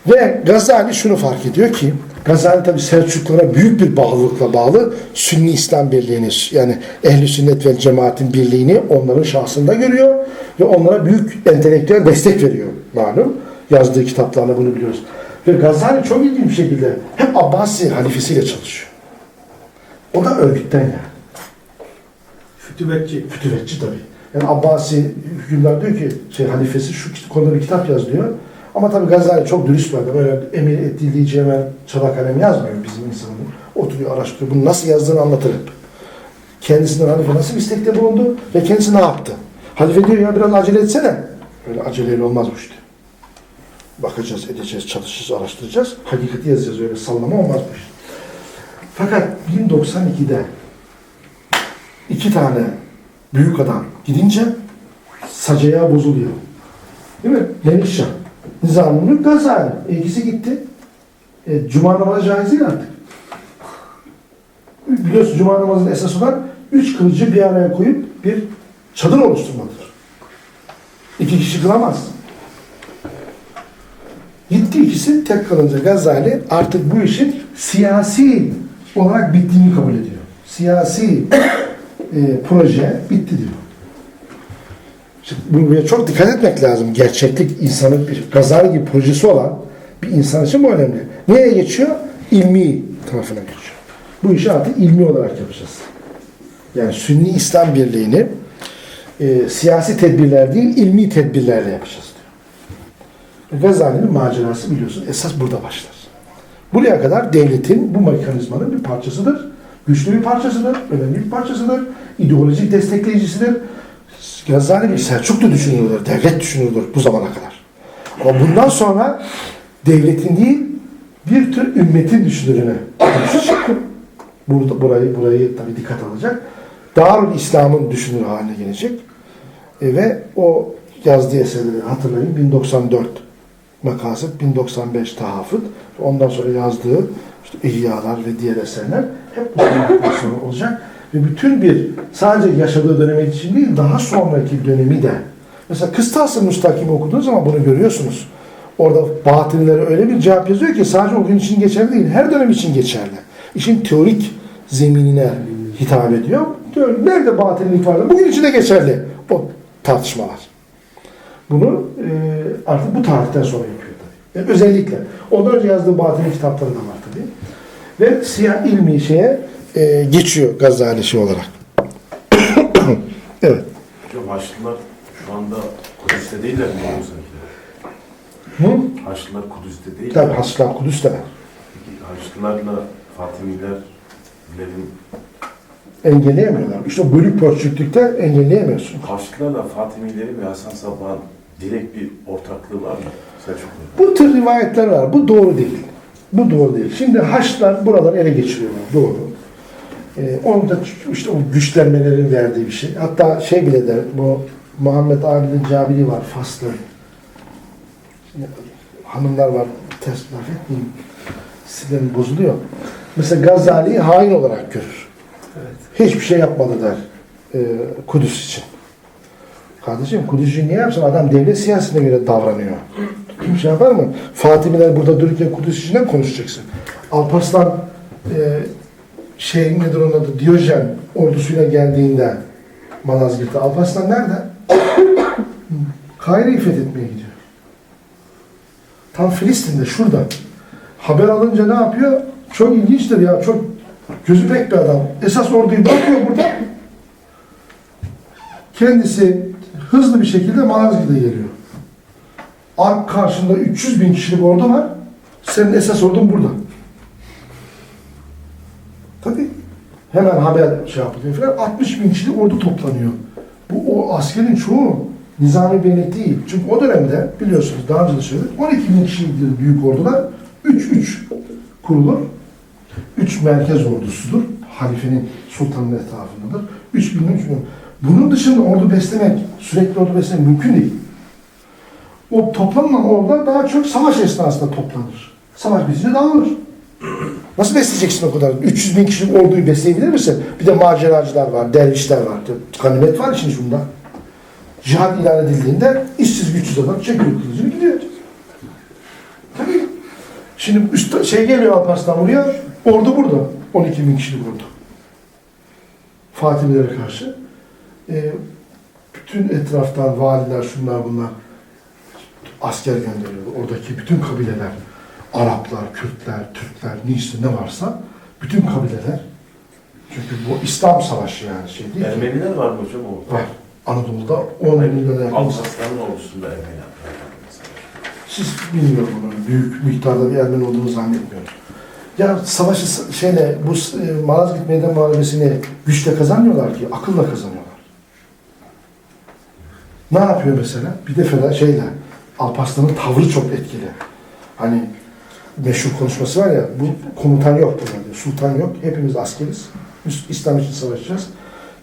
Ve Gazali şunu fark ediyor ki Gazali tabi Selçuklulara büyük bir bağlılıkla bağlı Sünni İslam birliğini yani ehli sünnet ve cemaatin birliğini onların şahsında görüyor ve onlara büyük entelektüel destek veriyor malum. Yazdığı kitaplarla bunu biliyoruz. Ve Gazali çok ilginç bir şekilde hep Abbasi halifesiyle çalışıyor. O da örgütten yani. fütübetçi. Fütüvetçi tabii. Yani Abbasi hükümdar diyor ki şey halifesi şu konuda bir kitap yaz diyor. Ama tabii Gazali çok dürüst bir adam. Öyle emir ettiği hemen çaba kalem yazmıyor bizim insanımız. Oturuyor araştırıyor. Bunu nasıl yazdığını anlatır hep. Kendisinden halife nasıl bir istekte bulundu ve kendisi ne yaptı? Halife diyor ya biraz acele etsene. Öyle aceleyle olmaz bu işte. Bakacağız, edeceğiz, çalışacağız, araştıracağız. Hakikati yazacağız. Öyle sallama olmaz bu. Fakat 1092'de iki tane büyük adam gidince sacaya bozuluyor. Değil mi? Melikşah. Nizamülmülk Gazali. İkisi gitti. E, Cuma namazı caiz değil artık. Biliyorsun Cuma namazının esas olan üç kılıcı bir araya koyup bir çadır oluşturmadır. İki kişi kılamaz. Gitti ikisi tek kalınca Gazali artık bu işin siyasi olarak bittiğini kabul ediyor. Siyasi e, proje bitti diyor. Buraya çok dikkat etmek lazım. Gerçeklik insanın bir Gazali gibi projesi olan bir insan için bu önemli. Nereye geçiyor? İlmi tarafına geçiyor. Bu işi artık ilmi olarak yapacağız. Yani Sünni İslam Birliği'ni e, siyasi tedbirler değil, ilmi tedbirlerle yapacağız diyor. Gazali'nin macerası biliyorsun esas burada başlar. Buraya kadar devletin bu mekanizmanın bir parçasıdır. Güçlü bir parçasıdır, önemli bir parçasıdır. ideolojik destekleyicisidir. Gazali bir Selçuklu düşünülür, devlet düşünülür bu zamana kadar. Ama bundan sonra devletin değil, bir tür ümmetin düşünürüne. Burada, burayı, burayı tabii dikkat alacak. Darül İslam'ın düşünür haline gelecek. E, ve o yazdığı eserleri hatırlayın 1094 Makasit, 1095 Tahafut, ondan sonra yazdığı işte İhyalar ve diğer eserler hep bu dönemden sonra olacak. Ve bütün bir sadece yaşadığı dönemi için değil daha sonraki dönemi de mesela Kıstas-ı Müstakim'i okuduğunuz zaman bunu görüyorsunuz. Orada batınilere öyle bir cevap yazıyor ki sadece o gün için geçerli değil, her dönem için geçerli. İşin teorik zeminine hitap ediyor. Diyor, nerede batinilik vardı? Bugün için de geçerli o tartışmalar. Bunu e, artık bu tarihten sonra yapıyor tabii. Yani özellikle. Ondan önce yazdığı batini kitapları da var tabii. Ve siyah ilmi şeye e, geçiyor Gazali şey olarak. evet. Hocam Haçlılar şu anda Kudüs'te değiller mi? Hı? Haçlılar Kudüs'te değil. Tabii Haçlılar Kudüs de var. Peki Haçlılarla Fatimiler Lerin Engelleyemiyorlar. İşte bölük pörçüklükte engelleyemiyorsun. Haçlılarla Fatimilerin ve Hasan Sabbah'ın direkt bir ortaklığı var mı? Selçuklu. Bu tür rivayetler var. Bu doğru değil. Bu doğru değil. Şimdi Haçlılar buraları ele geçiriyorlar. Doğru. Ee, onu da işte o güçlenmelerin verdiği bir şey. Hatta şey bile der, bu Muhammed Ali'nin Cabiri var, Faslı. Hanımlar var, ters laf etmeyeyim. Sinirlerim bozuluyor. Mesela Gazali'yi hain olarak görür. Hiçbir şey yapmadı der e, Kudüs için. Kardeşim Kudüs'ü niye yapsın? Adam devlet siyasetine göre davranıyor. Bir şey yapar mı? Fatimiler burada dururken Kudüs için ne konuşacaksın? Alparslan e, şey nedir onun adı? Diyojen ordusuyla geldiğinde Malazgirt'te. Alparslan nerede? Kahire'yi fethetmeye gidiyor. Tam Filistin'de şurada. Haber alınca ne yapıyor? Çok ilginçtir ya. Çok gözü pek bir adam. Esas orduyu bırakıyor burada. Kendisi hızlı bir şekilde Malazgirt'e geliyor. Ark karşında 300 bin kişilik ordu var. Senin esas ordun burada. Tabii. Hemen haber şey yapılıyor falan. 60 bin kişilik ordu toplanıyor. Bu o askerin çoğu nizami birlik değil. Çünkü o dönemde biliyorsunuz daha önce de söyledik 12 bin kişilik büyük ordular 3-3 kurulur. 3 merkez ordusudur. Halifenin sultanın etrafındadır. 3 bin 3 bin. Bunun dışında ordu beslemek, sürekli ordu beslemek mümkün değil. O toplanan ordular daha çok savaş esnasında toplanır. Savaş bitince dağılır. Nasıl besleyeceksin o kadar? 300 bin kişilik orduyu besleyebilir misin? Bir de maceracılar var, dervişler var. Ganimet var işin bunda. Cihad ilan edildiğinde işsiz güçsüz adam çekiyor kılıcını gidiyor. Tabii. Şimdi üst, şey geliyor Alparslan buraya, ordu burada. 12 bin kişilik ordu. Fatihilere karşı. Ee, bütün etraftan valiler, şunlar bunlar asker gönderiyor. Oradaki bütün kabileler, Araplar, Kürtler, Türkler, neyse ne varsa bütün kabileler. Çünkü bu İslam savaşı yani şey değil. ki. Ermeniler var mı hocam o? Var. Anadolu'da 10 milyona yakın. Alparslan'ın ordusunda Ermeniler. Siz bilmiyorum bunu. Büyük miktarda bir Ermeni olduğunu zannetmiyorum. Ya savaşı şeyle, bu e, Malazgirt Meydan Muharebesi'ni güçle kazanmıyorlar ki, akılla kazanıyorlar. Ne yapıyor mesela? Bir de feda şeyle, Alparslan'ın tavrı çok etkili. Hani meşhur konuşması var ya, bu komutan yok burada diyor, sultan yok, hepimiz askeriz, İslam için savaşacağız.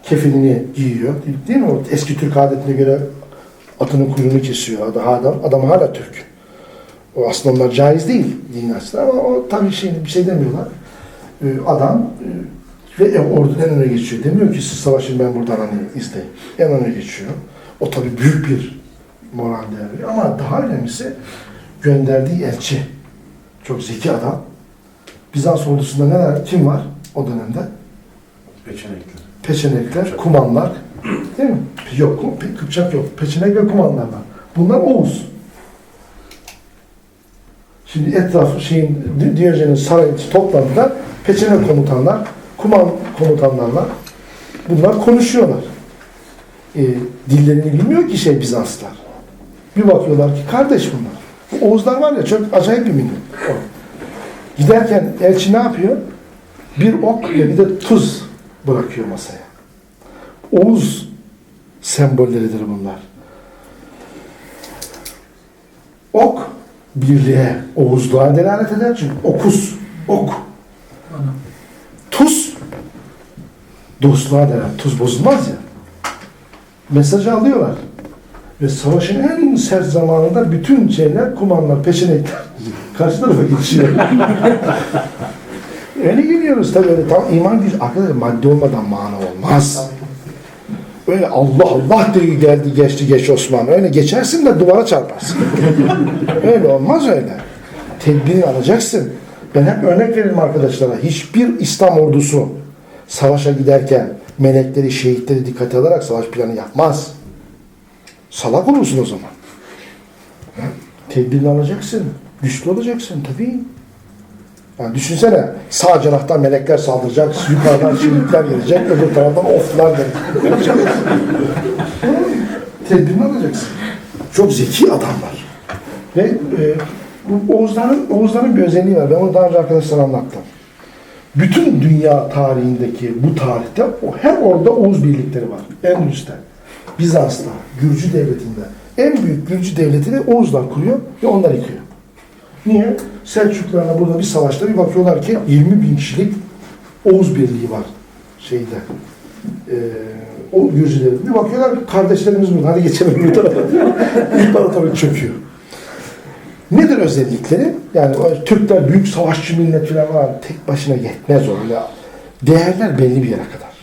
Kefenini giyiyor, değil mi? O eski Türk adetine göre atının kuyruğunu kesiyor adam, adam hala Türk. O aslında onlar caiz değil din açısından ama o tabii şey, bir şey demiyorlar. Ee, adam e, ve e, ordu en öne geçiyor. Demiyor ki siz savaşın ben buradan hani izleyin. En öne geçiyor. O tabii büyük bir moral değeri. Ama daha önemlisi gönderdiği elçi. Çok zeki adam. Bizans ordusunda neler, kim var o dönemde? Peçenekli. Peçenekler, kumanlar. Değil mi? Yok, Kıpçak yok. Peçenek ve kumanlar var. Bunlar Oğuz. Şimdi etrafı şeyin Di- Diyojen'in sarayı toplandılar. Peçenek komutanlar, kuman komutanlarla bunlar konuşuyorlar. E, dillerini bilmiyor ki şey Bizanslar. Bir bakıyorlar ki kardeş bunlar. Oğuzlar var ya çok acayip bir millet. Giderken elçi ne yapıyor? Bir ok ve bir de tuz bırakıyor masaya. Oğuz sembolleridir bunlar. Ok birliğe, Oğuzluğa delalet eder çünkü okuz, ok. Tuz dostluğa delalet. Tuz bozulmaz ya. Mesajı alıyorlar. Ve savaşın en sert zamanında bütün şeyler, kumanlar, peşinekler karşı tarafa geçiyor. Öyle geliyoruz tabii öyle tam iman değil. Arkadaşlar madde olmadan mana olmaz. Öyle Allah Allah diye geldi geçti geç Osman. Öyle geçersin de duvara çarparsın. öyle olmaz öyle. Tedbirini alacaksın. Ben hep örnek veririm arkadaşlara. Hiçbir İslam ordusu savaşa giderken melekleri, şehitleri dikkate alarak savaş planı yapmaz. Salak olursun o zaman. Tedbirini alacaksın. Güçlü olacaksın tabii. Yani düşünsene sağ cenahtan melekler saldıracak, yukarıdan şehitler gelecek, öbür taraftan oflar gelecek. Tedbirini alacaksın. Çok zeki adamlar. Ve e, bu Oğuzların, Oğuzların bir özelliği var. Ben onu daha önce arkadaşlara anlattım. Bütün dünya tarihindeki bu tarihte her orada Oğuz birlikleri var. En üstte. Bizans'ta, Gürcü devletinde. En büyük Gürcü devletini Oğuzlar kuruyor ve onlar yıkıyor. Niye? Selçuklularla burada bir savaşta bir bakıyorlar ki 20 bin kişilik Oğuz birliği var şeyde. Ee, o Gürcülerin. Bir bakıyorlar ki kardeşlerimiz burada. Hadi geçelim bu tarafa. İmparatorluk çöküyor. Nedir özellikleri? Yani Türkler büyük savaşçı millet falan var. Tek başına yetmez o. Değerler belli bir yere kadar.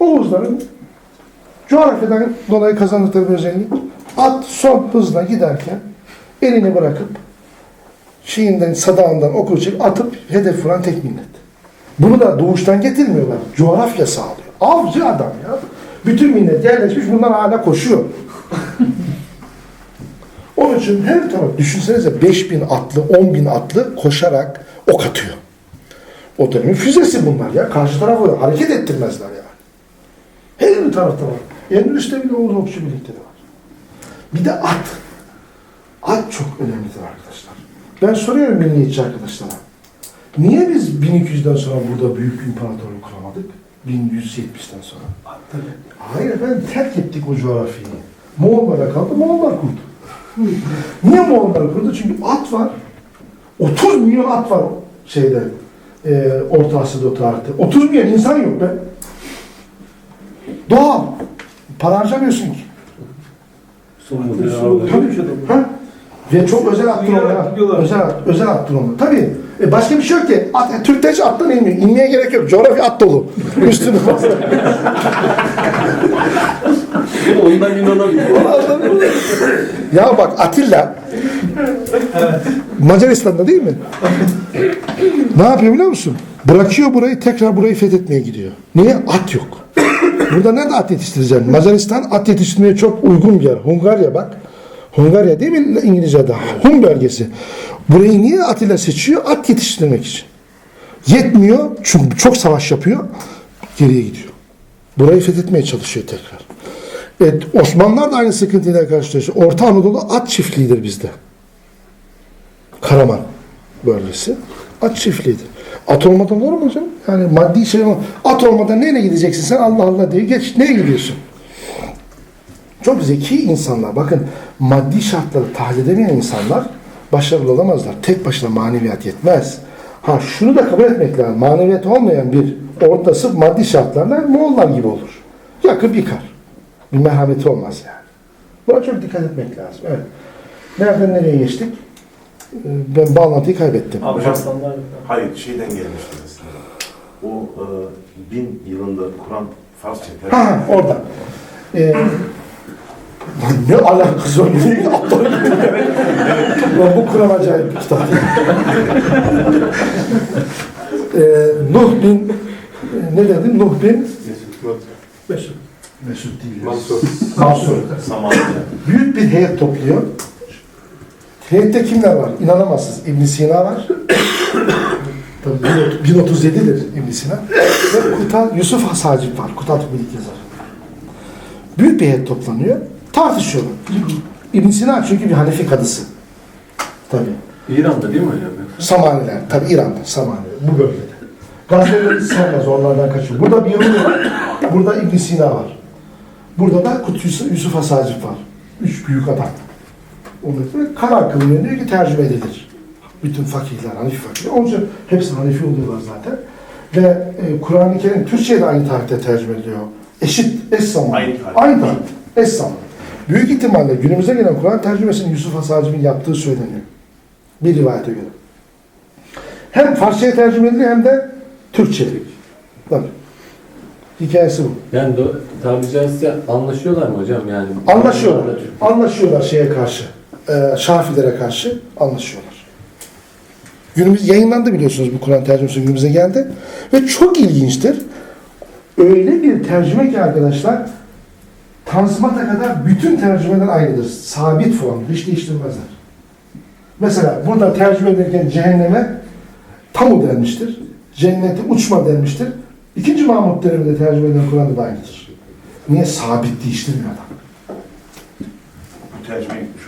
Oğuzların coğrafyadan dolayı kazandıkları bir özellik at son hızla giderken elini bırakıp şeyinden, sadağından oku çek, atıp hedef vuran tek millet. Bunu da doğuştan getirmiyorlar. Coğrafya sağlıyor. Avcı adam ya. Bütün millet yerleşmiş, bunlar hala koşuyor. Onun için her taraf, düşünsenize 5000 atlı, 10 bin atlı koşarak ok atıyor. O dönemin füzesi bunlar ya. Karşı tarafı hareket ettirmezler yani. Her bir tarafta var. En üstte bile Oğuz Okçu birlikleri var. Bir de at. At çok önemlidir arkadaşlar. Ben soruyorum milliyetçi arkadaşlara. Niye biz 1200'den sonra burada büyük imparatorluk kuramadık? 1170'ten sonra. Hayır efendim terk ettik o coğrafyayı. Moğollara kaldı, Moğollar kurdu. Niye Moğollar kurdu? Çünkü at var. 30 milyon at var şeyde, e, Orta Asya'da o tarihte. 30 milyon insan yok be. Doğal. Para harcamıyorsun ki. Tabii. Ha? Ve çok özel attır Dünyalar onlar. gidiyorlar. Özel, özel attır onlar. Tabii E başka bir şey yok ki. At, Türkler hiç attan inmiyor. İnmeye gerek yok. Coğrafya at dolu. Üstünü bas. Ondan inanabilir. ya bak Atilla Macaristan'da değil mi? ne yapıyor biliyor musun? Bırakıyor burayı tekrar burayı fethetmeye gidiyor. Niye? At yok. Burada nerede at yetiştireceksin? Macaristan at yetiştirmeye çok uygun bir yer. Hungarya bak. Hungarya değil mi İngilizce'de? Hun bölgesi. Burayı niye Atilla seçiyor? At yetiştirmek için. Yetmiyor çünkü çok savaş yapıyor. Geriye gidiyor. Burayı fethetmeye çalışıyor tekrar. Evet, Osmanlılar da aynı sıkıntıyla karşılaşıyor. Orta Anadolu at çiftliğidir bizde. Karaman bölgesi. At çiftliğidir. At olmadan olur mu canım? Yani maddi şey olmadan. At olmadan neyle gideceksin sen? Allah Allah diye geç. Neye gidiyorsun? Çok zeki insanlar. Bakın maddi şartları tahlil edemeyen insanlar başarılı olamazlar. Tek başına maneviyat yetmez. Ha şunu da kabul etmek lazım. Maneviyat olmayan bir ortası maddi şartlarla Moğollar gibi olur. Yakıp yıkar. Bir merhameti olmaz yani. Buna çok dikkat etmek lazım. Evet. Nereden nereye geçtik? Ben bağlantıyı kaybettim. Afganistan'da Hayır şeyden gelmişti aslında. O e, bin yılında Kur'an Farsça tercüme Ha orada. Ee, lan ne alakası var? Ne aptal. Lan bu Kur'an acayip bir kitap. ee, Nuh bin ne dedim? Nuh bin Mesut. Mesut değil. Mansur. Mansur. Büyük bir heyet topluyor. Heyette kimler var? İnanamazsınız. ibn Sina var. Tabii 1037'dir ibn Sina. Ve Kutal, Yusuf Hasacip var. Kutal Tübülik yazar. Büyük bir heyet toplanıyor. Tartışıyorlar. ibn Sina çünkü bir Hanefi kadısı. Tabii. İran'da değil mi hocam? Samaniler. Tabii İran'da. Samaniler. Bu bölgede. Gazeteleri sevmez. Onlardan kaçıyor. Burada bir Yahudi var. Burada ibn Sina var. Burada da Kut Yusuf, Yusuf Hasacip var. Üç büyük adam. Onları karar kılınıyor. Diyor ki tercüme edilir. Bütün fakirler, Hanefi fakirler. Onun için hepsi Hanefi oluyorlar zaten. Ve e, Kur'an-ı Kerim Türkçe'ye de aynı tarihte tercüme ediliyor. Eşit, eş zamanlı. Aynı tarih. Aynı tarih. Eş zamanlı. Büyük ihtimalle günümüze gelen Kur'an tercümesini Yusuf Hasacip'in yaptığı söyleniyor. Bir rivayete göre. Hem Farsça'ya tercüme ediliyor hem de Türkçe'ye. Tabii. Hikayesi bu. Yani tabiri caizse anlaşıyorlar mı hocam yani? Anlaşıyorlar. Anlaşıyorlar şeye karşı. E, Şafilere karşı anlaşıyorlar. Günümüz yayınlandı biliyorsunuz bu Kur'an tercümesi günümüze geldi. Ve çok ilginçtir. Öyle bir tercüme ki arkadaşlar Tanzimat'a kadar bütün tercümeler aynıdır. Sabit form. Hiç değiştirmezler. Mesela burada tercüme ederken cehenneme tamu denmiştir. Cennete uçma denmiştir. İkinci Mahmut döneminde tercüme edilen Kur'an'da da aynıdır. Niye? Sabit değiştirmiyor adam.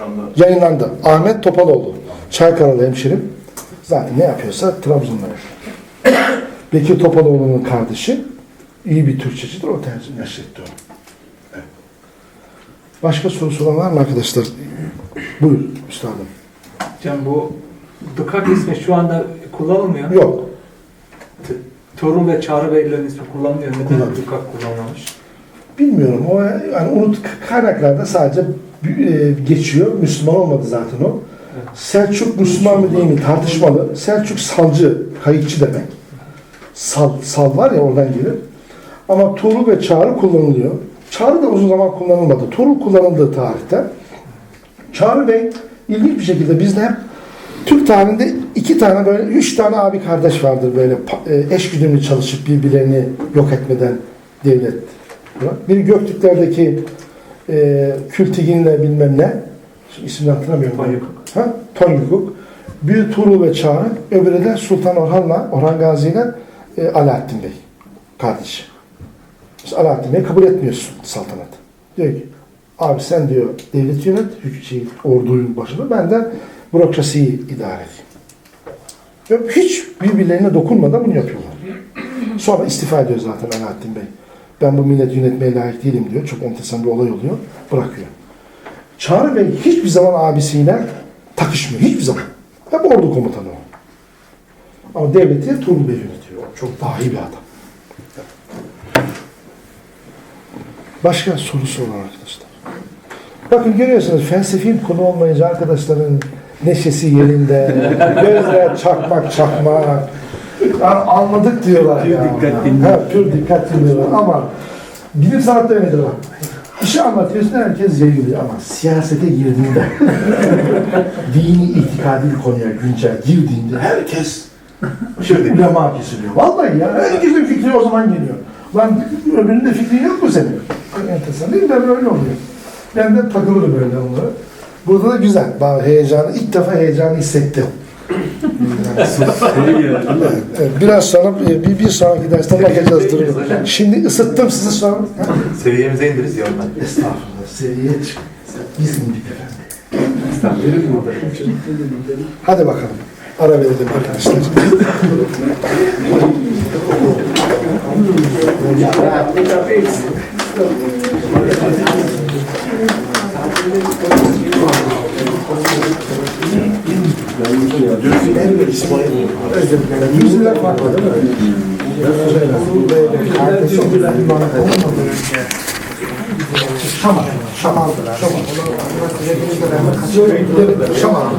Şu anda yayınlandı. Ahmet Topaloğlu. Çaykaralı hemşerim. Zaten ne yapıyorsa Trabzon'da yapıyor. Bekir Topaloğlu'nun kardeşi. iyi bir Türkçecidir. O tercih neşretti onu. Evet. Başka sorusu olan var mı arkadaşlar? Buyur üstadım. Hocam bu Dıkak ismi şu anda kullanılmıyor. Yok. Torun ve Çağrı Beylerin ismi kullanılıyor. Neden Kullanılıyor. Dıkak kullanılmış? Bilmiyorum. O yani unut kaynaklarda sadece geçiyor. Müslüman olmadı zaten o. Selçuk Müslüman mı değil mi tartışmalı. Selçuk salcı, kayıkçı demek. Sal, sal var ya oradan gelir. Ama Tuğrul ve Çağrı kullanılıyor. Çağrı da uzun zaman kullanılmadı. Tuğrul kullanıldığı tarihte. Çağrı Bey ilginç bir şekilde bizde hep Türk tarihinde iki tane böyle, üç tane abi kardeş vardır böyle e, eş güdümlü çalışıp birbirlerini yok etmeden devlet. Biri Göktürklerdeki e, Kültigin'le bilmem ne. İsmini hatırlamıyorum. Tonyukuk. Ha? Tonyukuk. Biri Tuğrul ve Çağrı. Öbürü de Sultan Orhan'la, Orhan Gazi ile e, Alaaddin Bey. Kardeşi. İşte Alaaddin Bey kabul etmiyorsun saltanat. Diyor ki abi sen diyor devleti yönet, şey, ordunun başında ben de bürokrasiyi idare edeyim. Ve hiç birbirlerine dokunmadan bunu yapıyorlar. Sonra istifa ediyor zaten Alaaddin Bey. Ben bu milleti yönetmeye layık değilim diyor. Çok enteresan bir olay oluyor. Bırakıyor. Çağrı Bey hiçbir zaman abisiyle takışmıyor. Hiçbir zaman. Hep ordu komutanı o. Ama devleti Tuğrul Bey yönetiyor. Çok dahi bir adam. Başka sorusu olan arkadaşlar. Bakın görüyorsunuz felsefi bir konu olmayınca arkadaşların Neşesi yerinde. Gözler çakmak çakmak. Yani anladık diyorlar ya. Ha, pür dikkat dinliyorlar ama bilim sanatta öyledir bak. İşi anlatıyorsun herkes yayılıyor ama siyasete girdiğinde dini itikadi bir konuya güncel girdiğinde herkes şey, ulema kesiliyor. Vallahi ya herkesin fikri o zaman geliyor. Lan öbürünün de fikri yok mu senin? Enteresan değil mi? Ben böyle oluyor. Ben de takılırım böyle onlara. Burada da güzel. Ben heyecanı, ilk defa heyecanı hissettim. Evet, Biraz sonra e, bir, bir sonraki derste bakacağız durumu. Şimdi ısıttım sizi sonra. Seviyemize indiririz ya ondan. Estağfurullah. Seviyeye çık. Biz indik efendim. Hadi bakalım. Ara verelim arkadaşlar. Yüzüler farklı değil mi? Kardeşim, Şaman, şaman, şaman. Şaman.